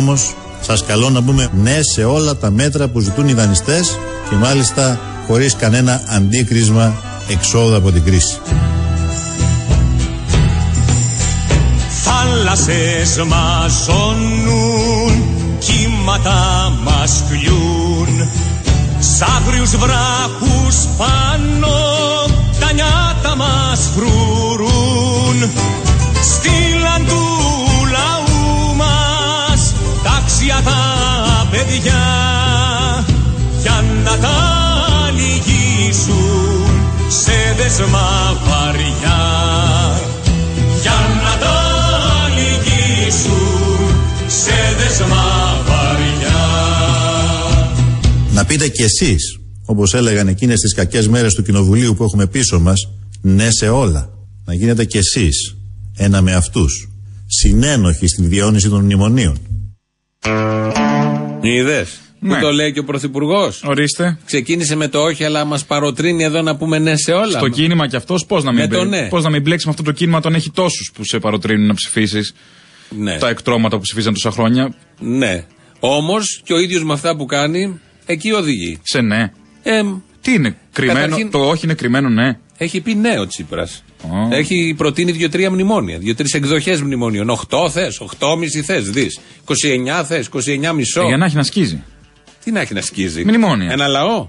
Ταυτόχρονα όμως σας καλώ να πούμε ναι σε όλα τα μέτρα που ζητούν οι δανειστές και μάλιστα χωρίς κανένα αντίκρισμα εξόδου από την κρίση. Θάλασσες μας ζώνουν, κύματα μας κλειούν Σ' άγριους βράχους πάνω τα νιάτα μας φρουρούν Στείλαν του τάξια τα παιδιά για να τα λυγίσουν σε δεσμά βαριά για να τα λυγίσουν σε δεσμά βαριά Να πείτε κι εσείς, όπως έλεγαν εκείνες τις κακές μέρες του Κοινοβουλίου που έχουμε πίσω μας, ναι σε όλα. Να γίνετε κι εσείς ένα με αυτούς, συνένοχοι στην διαιώνιση των μνημονίων. Είδε. Ναι. Που το λέει και ο Πρωθυπουργός; Ορίστε. Ξεκίνησε με το όχι, αλλά μας παροτρύνει εδώ να πούμε ναι σε όλα. Το κίνημα κι αυτός πώς να, μην Με το μπλέ- ναι. πώς να μην μπλέξει με αυτό το κίνημα όταν έχει τόσους που σε παροτρύνουν να ψηφίσεις. Ναι. Τα εκτρώματα που ψηφίζαν τόσα χρόνια. ναι. Όμως και ο ίδιος με αυτά που κάνει, εκεί οδηγεί. Σε ναι. Ε, Τι είναι, κρυμμένο. Καταρχήν- Το όχι είναι κρυμμένο, ναι. έχει πει ναι ο Τσίπρας. Ω. Έχει προτείνει δύο-τρία μνημόνια. Δύο-τρεις εκδοχές μνημονίων. 8 θες, 8,5 θες, δεις. 29 θες, 29 μισό. Ε, Για να έχει να σκίζει. Τι να έχει να σκίζει; Μνημόνια. Ένα λαό;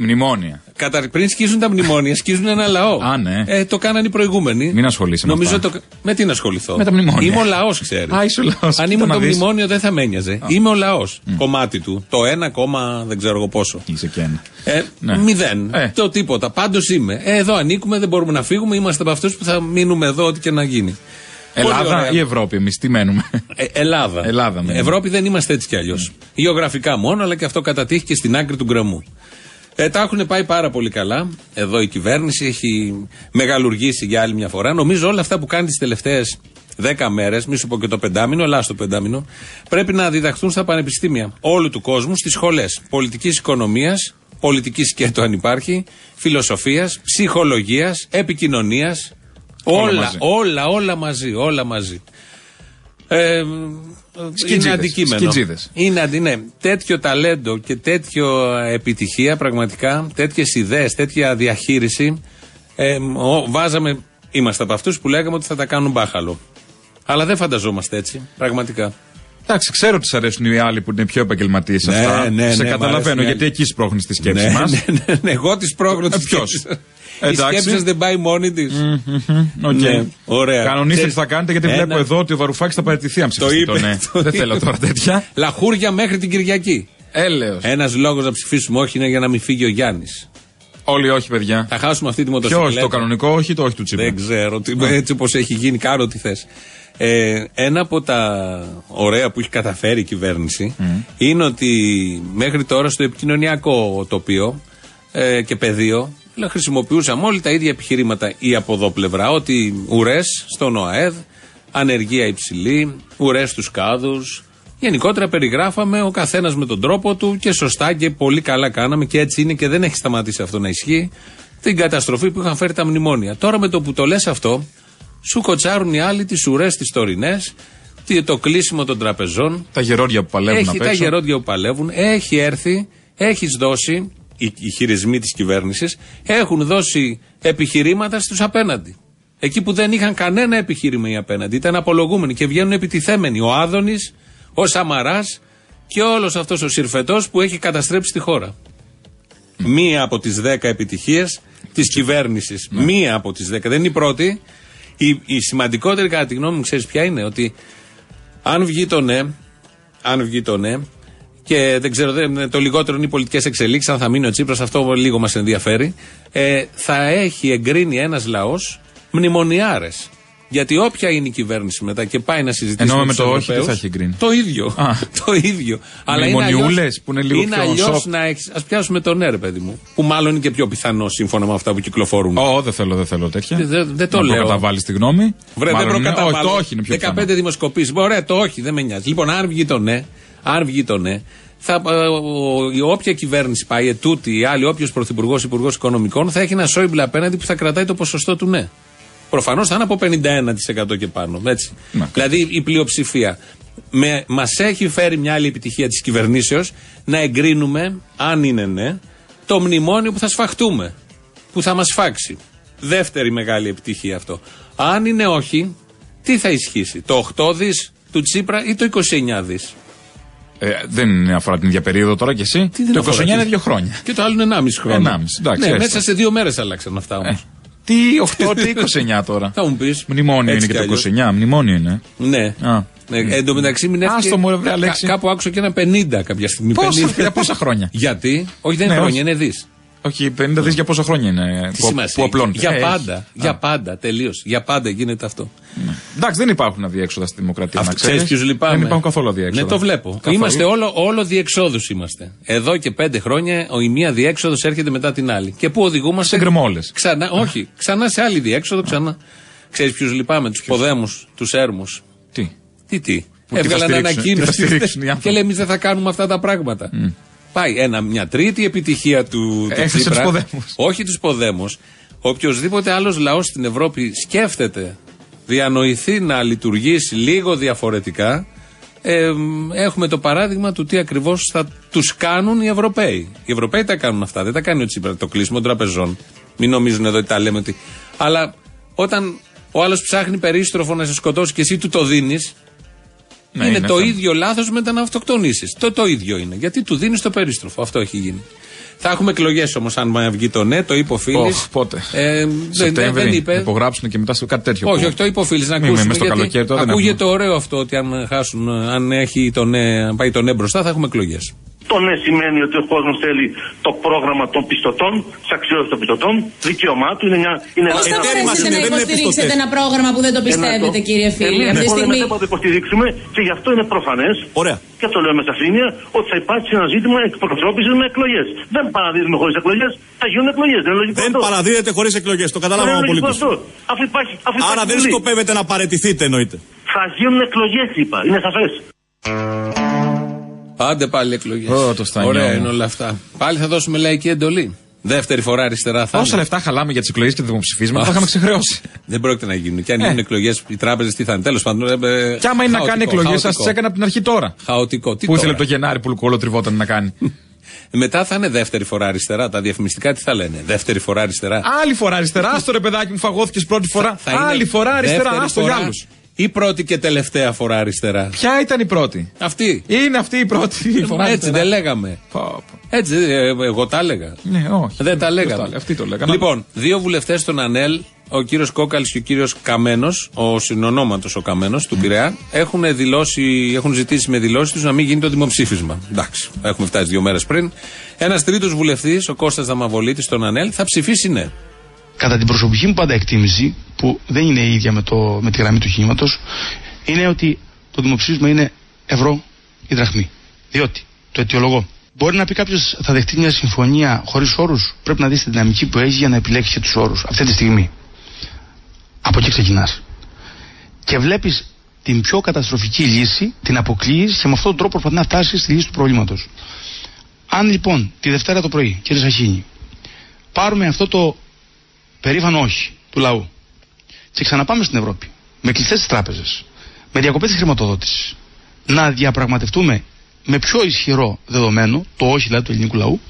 Μνημόνια. Κατα... Πριν σκίζουν τα μνημόνια, σκίζουν ένα λαό. Α, ναι. Ε, το κάνανε οι προηγούμενοι. Μην ασχολείσαι με Νομίζω αυτά. το... Με τι να ασχοληθώ; Με τα μνημόνια. Είμαι ο λαός, ξέρεις. Α, είσαι ο λαός. Αν Κοίτα ήμουν να το δεις. μνημόνιο δεν θα με ένοιαζε. Είμαι ο λαός. Κομμάτι του. Το ένα κόμμα δεν ξέρω εγώ πόσο. Είσαι και ένα. Ε, Ναι. Μηδέν. Ε. Το τίποτα. Πάντως είμαι. Ε, εδώ ανήκουμε, δεν μπορούμε να φύγουμε. Είμαστε από αυτούς που θα μείνουμε εδώ, ό,τι και να γίνει. Πολύ Ελλάδα ωραία. ή Ευρώπη, εμείς τι μένουμε; Ε, Ελλάδα. Ελλάδα μένουμε. Ευρώπη δεν είμαστε έτσι κι αλλιώς. Γεωγραφικά μόνο, αλλά και αυτό κατατύχει και στην άκρη του γκρεμού. Ε, τα έχουν πάει πάρα πολύ καλά. Εδώ η κυβέρνηση έχει μεγαλουργήσει για άλλη μια φορά. Νομίζω όλα αυτά που κάνει τις τελευταίες δέκα μέρες, μη σου πω και το πεντάμινο, αλλά στο πεντάμινο, πρέπει να διδαχθούν στα πανεπιστήμια όλου του κόσμου, στις σχολές πολιτικής οικονομίας, πολιτικής σκέτο αν υπάρχει, φιλοσοφίας, ψυχολογίας, επικοινωνίας. Όλα Όλα, μαζί. όλα, όλα μαζί, όλα μαζί. Ε, Σκιτζίδες, είναι αντικείμενο. σκιτζίδες. Είναι αντι, ναι. Τέτοιο ταλέντο και τέτοιο επιτυχία πραγματικά, τέτοιες ιδέες, τέτοια διαχείριση. Ε, ο- βάζαμε, είμαστε από αυτούς που λέγαμε ότι θα τα κάνουν μπάχαλο. Αλλά δεν φανταζόμαστε έτσι, πραγματικά. Εντάξει, ξέρω ότι σ' αρέσουν οι άλλοι που είναι πιο επαγγελματίες Ναι, αυτά. ναι, Σε ναι, μ' καταλαβαίνω αρέσουν οι γιατί άλλοι. εκεί σπρώχνεις τη σκέψη ναι, μας. ναι, ναι, ναι, εγώ τη πρόγραμμα Ε, τη ποιος; Η Εντάξει. σκέψη σας δεν πάει μόνη της. Ναι, ωραία. Κανονίστε τι Ξέρεις, θα κάνετε γιατί ένα- βλέπω εδώ ότι ο Βαρουφάκης θα παραιτηθεί αν Το ψηφίσει το είπε. ναι. το Δεν είπε. θέλω τώρα τέτοια. Λαχούρια μέχρι την Κυριακή. Έλεος. Ένας λόγος να ψηφίσουμε όχι είναι για να μην φύγει ο Γιάννης. Όλοι όχι, παιδιά. Θα χάσουμε αυτή τη Ποιο μοτοσυκλέτα. όχι, το κανονικό, όχι το όχι του Τσίπρα. Δεν ξέρω. Τι, έτσι όπως έχει γίνει, κάνω ό,τι θες. Ε, ένα από τα ωραία που έχει καταφέρει η κυβέρνηση είναι ότι μέχρι τώρα στο επικοινωνιακό τοπίο ε, και πεδίο λέ, χρησιμοποιούσαμε όλοι τα ίδια επιχειρήματα ή από εδώ πλευρά. Ότι ουρές στον ΟΑΕΔ, ανεργία υψηλή, ουρές στους κάδους. Γενικότερα περιγράφαμε ο καθένας με τον τρόπο του και σωστά και πολύ καλά κάναμε και έτσι είναι και δεν έχει σταματήσει αυτό να ισχύει. Την καταστροφή που είχαν φέρει τα μνημόνια. Τώρα με το που το λες αυτό, σου κοτσάρουν οι άλλοι τις ουρές τις τωρινές, το κλείσιμο των τραπεζών. Τα γερόντια που παλεύουν Έχει απ' τα έξω. γερόντια που παλεύουν, έχει έρθει, έχεις δώσει, οι, οι χειρισμοί της κυβέρνησης έχουν δώσει επιχειρήματα στους απέναντι. Εκεί που δεν είχαν κανένα επιχείρημα οι απέναντι, ήταν απολογούμενοι και βγαίνουν επιτιθέμενοι. Ο Άδωνης, ο Σαμαράς και όλος αυτός ο συρφετός που έχει καταστρέψει τη χώρα. Μία από τις δέκα επιτυχίες της κυβέρνησης. Μία από τις δέκα. Δεν είναι η πρώτη. Η, η σημαντικότερη, κατά τη γνώμη μου, ξέρεις ποια είναι; Ότι αν βγει το ναι, αν βγει το ναι, και δεν ξέρω, δεν, το λιγότερο είναι οι πολιτικές εξελίξεις, αν θα μείνει ο Τσίπρας, αυτό λίγο μας ενδιαφέρει. Ε, θα έχει εγκρίνει ένας λαός μνημονιάρες. Γιατί όποια είναι η κυβέρνηση μετά και πάει να συζητήσει. Εννοώ με με τους το όχι, τι Ευρωπαίους, θα έχει εγκρίνει. Το ίδιο. Α. το ίδιο. Αλλά είναι Μνημονιούλες αλλιώς- που είναι λίγο είναι πιο αλλιώς soft. να έχει. Α πιάσουμε το ναι, ρε παιδί μου. Που μάλλον είναι και πιο πιθανό σύμφωνα με αυτά που κυκλοφορούν. Ω, δεν θέλω, δεν θέλω τέτοια. Δεν- δεν το να λέω. προκαταβάλεις τη γνώμη. Βρε, Μάλλον δεν είναι- προκαταβάλω. Όχι, το όχι είναι πιο 15 πιθανό. δημοσκοπήσεις. Ωραία, το όχι, δεν με νοιάζει. Λοιπόν, αν βγει το ναι, αν βγει το ναι, θα, ε, ο- η όποια κυβέρνηση πάει, ετούτη ή άλλη, όποιος πρωθυπουργός, υπουργός οικονομικών, θα έχει ένα Σόιμπλε απέναντι που θα κρατάει το ποσοστό του ναι. Προφανώς θα είναι από 51% και πάνω. Έτσι. Να, δηλαδή η πλειοψηφία. Μας έχει φέρει μια άλλη επιτυχία της κυβερνήσεως να εγκρίνουμε, αν είναι ναι, το μνημόνιο που θα σφαχτούμε. Που θα μας φάξει. Δεύτερη μεγάλη επιτυχία αυτό. Αν είναι όχι, τι θα ισχύσει, το 8 δις του Τσίπρα ή το 29 δις; Ε, δεν αφορά την ίδια περίοδο τώρα κι εσύ. Τι δεν το αφορά, 29 τι- είναι δύο χρόνια. Και το άλλο είναι 1,5 χρόνο. 1,5, εντάξει, ναι, έστω. μέσα σε δύο μέρες αλλάξαν αυτά όμως. Ε, τι 8, τι 29 τώρα. Θα μου πεις. Μνημόνιο είναι και το 29. Μνημόνιο είναι. Ναι. Α. Ναι, εν τω μεταξύ μηνεύτηκε. Άστο μου, ρε, βρε, κα- Αλέξη. κάπου άκουσα και ένα 50 κάποια στιγμή. Πόσα, 50. για πόσα χρόνια; Γιατί, όχι δεν είναι Ναι, χρόνια, όχι. είναι δις. Όχι, 50 δι για πόσα χρόνια είναι. Τι που, σημασία. που απλώνεται; Για Ε, πάντα. έχει. Για Α, πάντα. Τελείως. Για πάντα γίνεται αυτό. Εντάξει, δεν υπάρχουν αδιέξοδα στη δημοκρατία. Αυτό να ξέρεις. ξέρεις ποιους λυπάμαι; Δεν υπάρχουν καθόλου αδιέξοδα. Ναι, το βλέπω. Καθόλου. Είμαστε όλο, όλο διεξόδους είμαστε. Εδώ και πέντε χρόνια ο, η μία διέξοδος έρχεται μετά την άλλη. Και πού οδηγούμαστε; Σε γκρεμόλες. Ξανά, όχι. Ξανά σε άλλη διέξοδο, ξανά. Ξέρεις ποιους λυπάμαι, τους ποδέμους, τους έρμους. Τι; Τι, τι. Που τι θα Έβγαλαν στηρίξουν, τι θα ανακοίνωση. στηρίξουν οι Και άνθρωποι. λέει, εμείς δεν θα κάνουμε αυτά τα πράγματα. Πάει ένα, μια τρίτη επιτυχία του, του Έφτασε Τσίπρα. τους ποδέμους. Όχι τους ποδέμους. Οποιοδήποτε άλλος λαός στην Ευρώπη σκέφτεται, διανοηθεί να λειτουργήσει λίγο διαφορετικά, ε, έχουμε το παράδειγμα του τι ακριβώς θα τους κάνουν οι Ευρωπαίοι. Οι Ευρωπαίοι τα κάνουν αυτά. Δεν τα κάνει ο Τσίπρα το κλείσιμο των τραπεζών. Μην νομίζουν εδώ ότι τα λέμε ότι. Αλλά όταν ο άλλος ψάχνει περίστροφο να σε σκοτώσει και εσύ του το δίνεις, Ναι, είναι, είναι το θέμα. ίδιο λάθος με το να αυτοκτονήσει. Το, το ίδιο είναι. Γιατί του δίνεις το περίστροφο. Αυτό έχει γίνει. Θα έχουμε εκλογές όμως, αν βγει το ναι, το είπε ο Φίλης. Ωχ, πότε; Ε, δεν, Σεπτέμβρη. δεν είπε. Υπογράψουν και μετά στο κάτι τέτοιο. Όχι, που- όχι, το είπε ο Φίλης, να Μη με- ακούσουμε. μες στο γιατί καλοκαίρι τώρα δεν ακούγεται έχουμε. ωραίο αυτό ότι αν χάσουν, αν έχει το ναι, αν πάει το ναι μπροστά, θα έχουμε εκλογές. Το ναι σημαίνει ότι ο κόσμος θέλει το πρόγραμμα των πιστωτών, τη αξιότητα των πιστωτών, δικαίωμά του. Είναι, μια, είναι Πώς θα εταίροι μας μπορέσετε είναι, να δεν είναι υποστηρίξετε πιστωτές. ένα πρόγραμμα που δεν το πιστεύετε, κύριε Φίλη, Εμείς αυτή τη λοιπόν στιγμή; δεν θα το υποστηρίξουμε και γι' αυτό είναι προφανές. Ωραία. Και αυτό λέω με σαφήνεια ότι θα υπάρξει ένα ζήτημα εκπροσώπησης με εκλογές. Δεν παραδίδουμε χωρίς εκλογές, θα γίνουν εκλογές. Δεν είναι λογικό Δεν αυτό. παραδίδεται χωρίς εκλογές. Το Δεν καταλάβαμε είναι λογικό απολύτω. αυτό. Αφού υπάρχει, αφού Άρα υπάρχει δεν Βουλή. σκοπεύετε να παρετηθείτε, εννοείται. Θα γίνουν εκλογές, είπα. Είναι σαφές. Άντε πάλι εκλογές. Ω, το στανιό Ωραία μου. είναι όλα αυτά. Πάλι θα δώσουμε λαϊκή εντολή. Δεύτερη φορά αριστερά θα Όσα είναι. λεφτά χαλάμε για τις εκλογές και τα δημοψηφίσματα, τα είχαμε ξεχρεώσει. Δεν πρόκειται να γίνουν. Και αν Ε. γίνουν εκλογές, οι τράπεζες τι θα είναι. Τέλος πάντων. ε, Κι άμα είναι να κάνει χαοτικό, εκλογές, σας χαοτικό. τι έκανε από την αρχή τώρα. Χαοτικό. Τι Που ήθελε τώρα; το Γενάρη που κολοτριβόταν να κάνει. Μετά θα είναι δεύτερη φορά αριστερά. Τα διαφημιστικά τι θα λένε; Δεύτερη φορά αριστερά. Άλλη φορά αριστερά, άστο ρε παιδάκι μου, φαγώθηκες πρώτη φορά. Θα είναι Άλλη φορά αριστερά, δεύτερη άστο για φορά άλλου. Ή πρώτη και τελευταία φορά αριστερά. Ποια ήταν η πρώτη; Αυτή. Είναι αυτή η πρώτη φορά. Έτσι αριστερά. δεν λέγαμε. Πω, πω. Έτσι, ε, εγώ τα έλεγα. Ναι, όχι. Δεν τα Ποιος λέγαμε. έλεγε, Αυτοί το λέγανε. Λοιπόν, δύο βουλευτές στον ΑΝΕΛ, ο κύριος Κόκαλης και ο κύριος Καμένος, ο συνονόματος ο Καμένος του Πειραιά, έχουν, δηλώσει, έχουν ζητήσει με δηλώσεις τους να μην γίνει το δημοψήφισμα. Εντάξει, έχουμε φτάσει δύο μέρες πριν. Ένας τρίτος βουλευτής, ο Κώστας Δαμαβολίτης στον ΑΝΕΛ, θα ψηφίσει ναι. Κατά την προσωπική μου πάντα εκτίμηση, που δεν είναι η ίδια με, το, με τη γραμμή του κινήματος, είναι ότι το δημοψήφισμα είναι ευρώ ή δραχμή. Διότι, το αιτιολογώ. Μπορεί να πει κάποιος θα δεχτεί μια συμφωνία χωρίς όρους; Πρέπει να δεις τη δυναμική που έχει για να επιλέξει τους όρους αυτή τη στιγμή. Από εκεί ξεκινάς. Και βλέπεις την πιο καταστροφική λύση, την αποκλείεις και με αυτόν τον τρόπο προσπαθεί να φτάσεις στη λύση του προβλήματος. Αν λοιπόν τη Δευτέρα το πρωί, κύριε Σαχίνη, πάρουμε αυτό το περήφανο όχι του λαού και ξαναπάμε στην Ευρώπη με κλειστές τις τράπεζες, με διακοπές της χρηματοδότησης, να διαπραγματευτούμε με πιο ισχυρό δεδομένο, το όχι δηλαδή του ελληνικού λαού,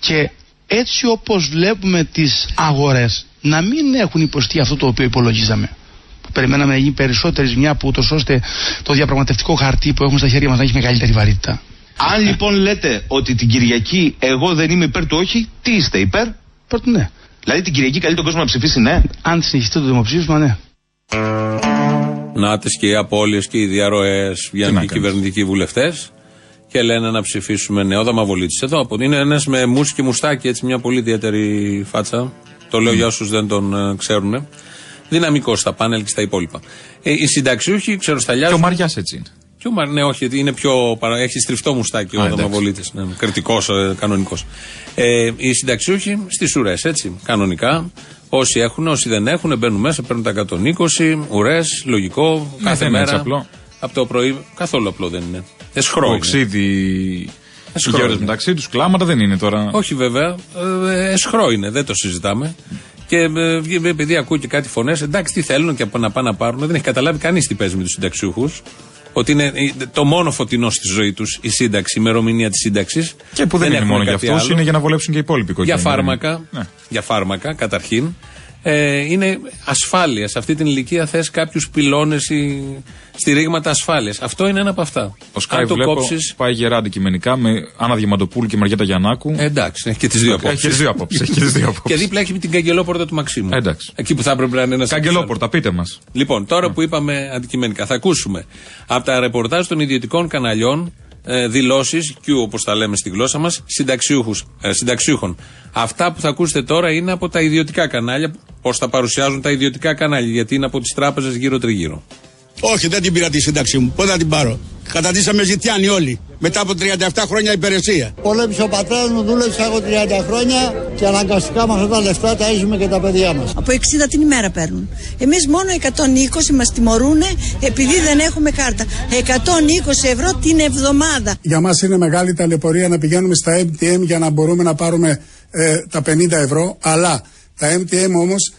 και έτσι όπως βλέπουμε τις αγορές να μην έχουν υποστεί αυτό το οποίο υπολογίζαμε. Που περιμέναμε να γίνει περισσότερη ζημιά που ούτως ώστε το διαπραγματευτικό χαρτί που έχουμε στα χέρια μας να έχει μεγαλύτερη βαρύτητα. Αν λοιπόν λέτε ότι την Κυριακή εγώ δεν είμαι υπέρ του όχι, τι είστε υπέρ; Πρώτον, ναι. Δηλαδή την Κυριακή καλεί τον κόσμο να ψηφίσει ναι. Αν συνεχιστεί το δημοψήφισμα, ναι. Νάτε και οι απώλειες και οι διαρροές βγαίνουν να και οι κάνεις. κυβερνητικοί βουλευτές και λένε να ψηφίσουμε ναι. Ο Δαμαβολίτη εδώ από- είναι ένας με μουσι και μουστάκι, έτσι μια πολύ ιδιαίτερη φάτσα. Το λέω για όσους δεν τον ε, ξέρουν. Δυναμικό στα πάνελ και στα υπόλοιπα. Ε, οι συνταξιούχοι Και ο ξεροσταλιάζουν. Μαριάς έτσι είναι. Και ο Μαρ- ναι, όχι, γιατί είναι πιο. παρα- Έχει στριφτό μουστάκι ο Α, εντάξει. Δαμαβολίτη. Ναι, Κριτικός, ε, κανονικός. Ε, οι συνταξιούχοι στις ουρές, έτσι. Κανονικά. Όσοι έχουν, όσοι δεν έχουν, μπαίνουν μέσα, παίρνουν τα 120 ουρές, λογικό, κάθε δεν είναι μέρα. έτσι απλό. Από το πρωί. Καθόλου απλό δεν είναι. Εσχρό είναι. Οξύδι. Οι Εσχρό γέρες είναι. μεταξύ τους, κλάματα δεν είναι τώρα. Όχι βέβαια. Ε, εσχρό είναι, δεν το συζητάμε. Και ε, βγει- επειδή ακούει και κάτι φωνές, εντάξει, τι θέλουν και να πάνε να πάρουν. Δεν έχει καταλάβει κανείς τι παίζει με τους συνταξιούχους. Ότι είναι το μόνο φωτεινό στη ζωή τους η σύνταξη, η ημερομηνία της σύνταξης. Και που δεν, είναι μόνο για αυτούς, είναι για να βολέψουν και οι υπόλοιποι Για οικογένειε. φάρμακα, Ναι. για φάρμακα καταρχήν. Ε, είναι ασφάλειας. Σε αυτή την ηλικία θες κάποιους πυλώνες ή στηρίγματα ασφάλειας. Αυτό είναι ένα από αυτά. Ο Σκάι Αν το βλέπω κόψει. πάει γερά αντικειμενικά με Άννα Διαμαντοπούλου και Μαριέτα Γιαννάκου. εντάξει, έχει και τις δύο Έχει και απόψεις. τις δύο απόψεις, έχει και τις δύο απόψεις. Και δίπλα έχει την καγκελόπορτα του Μαξίμου. Εντάξει. Εκεί που θα έπρεπε να είναι ένας. Καγκελόπορτα, πείτε μας. Λοιπόν, τώρα που είπαμε αντικειμενικά, θα ακούσουμε από τα ρεπορτάζ των ιδιωτικών καναλιών ε, δηλώσεις, Q όπως τα λέμε στη γλώσσα μας, ε, συνταξιούχων. Αυτά που θα ακούσετε τώρα είναι από τα ιδιωτικά κανάλια, πώς τα παρουσιάζουν τα ιδιωτικά κανάλια, γιατί είναι από τις τράπεζες γύρω-τριγύρω. Όχι, δεν την πήρα τη σύνταξή μου. Πότε θα την πάρω; Κατατήσαμε ζητιάνοι όλοι. Μετά από 37 χρόνια υπηρεσία. Πολέμησε ο πατέρας μου, δούλεψα εγώ 30 χρόνια και αναγκαστικά με αυτά τα λεφτά ταΐζουμε και τα παιδιά μας. Από 60 την ημέρα παίρνουν. Εμείς μόνο 120 μας τιμωρούν επειδή δεν έχουμε κάρτα. 120 ευρώ την εβδομάδα. Για μας είναι μεγάλη ταλαιπωρία να πηγαίνουμε στα MTM για να μπορούμε να πάρουμε ε, τα 50 ευρώ. Αλλά τα MTM όμως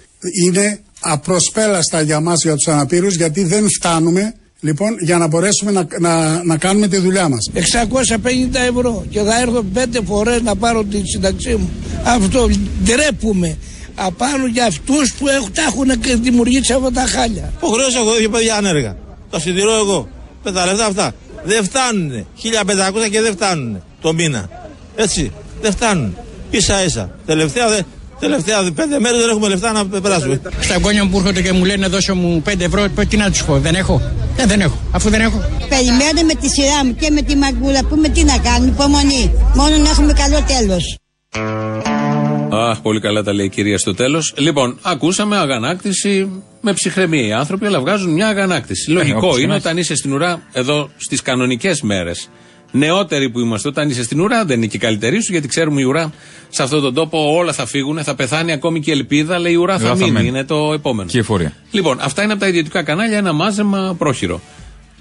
είναι απροσπέλαστα για μας για τους αναπήρους γιατί δεν φτάνουμε λοιπόν για να μπορέσουμε να, να, να κάνουμε τη δουλειά μας. 650 ευρώ και θα έρθω πέντε φορές να πάρω τη σύνταξή μου. Αυτό ντρέπουμε. Απάνω για αυτούς που έχουν, τα έχουν και δημιουργήσει αυτά τα χάλια. Υποχρέωσα εγώ δύο παιδιά άνεργα. Το συντηρώ εγώ. Με τα λεφτά αυτά. Δεν φτάνουνε. 1500 και δεν φτάνουνε το μήνα. Έτσι. Δεν φτάνουν. Ίσα ίσα. Τελευταία, δε- τελευταία πέντε μέρες δεν έχουμε λεφτά να περάσουμε. Στα γόνια μου που έρχονται και μου λένε δώσε μου 5 ευρώ, τι να τους πω, δεν έχω. Ε, δεν έχω, αφού δεν έχω. Περιμένω με τη σειρά μου και με τη μαγκούλα. Πούμε τι να κάνουμε, υπομονή. Μόνο να έχουμε καλό τέλος. Αχ, πολύ καλά τα λέει η κυρία στο τέλος. Λοιπόν, ακούσαμε αγανάκτηση με ψυχραιμία οι άνθρωποι, αλλά βγάζουν μια αγανάκτηση. Λογικό όπως είναι είναι. όταν είσαι στην ουρά εδώ στις κανονικές μέρες. Νεότεροι που είμαστε, όταν είσαι στην ουρά, δεν είναι και η καλύτερη σου, γιατί ξέρουμε η ουρά σε αυτόν τον τόπο όλα θα φύγουν, θα πεθάνει ακόμη και η ελπίδα, αλλά η ουρά θα Ουρά θα μείνει. μένει. Είναι το επόμενο. Και η εφορία. Λοιπόν, αυτά είναι από τα ιδιωτικά κανάλια, ένα μάζεμα πρόχειρο.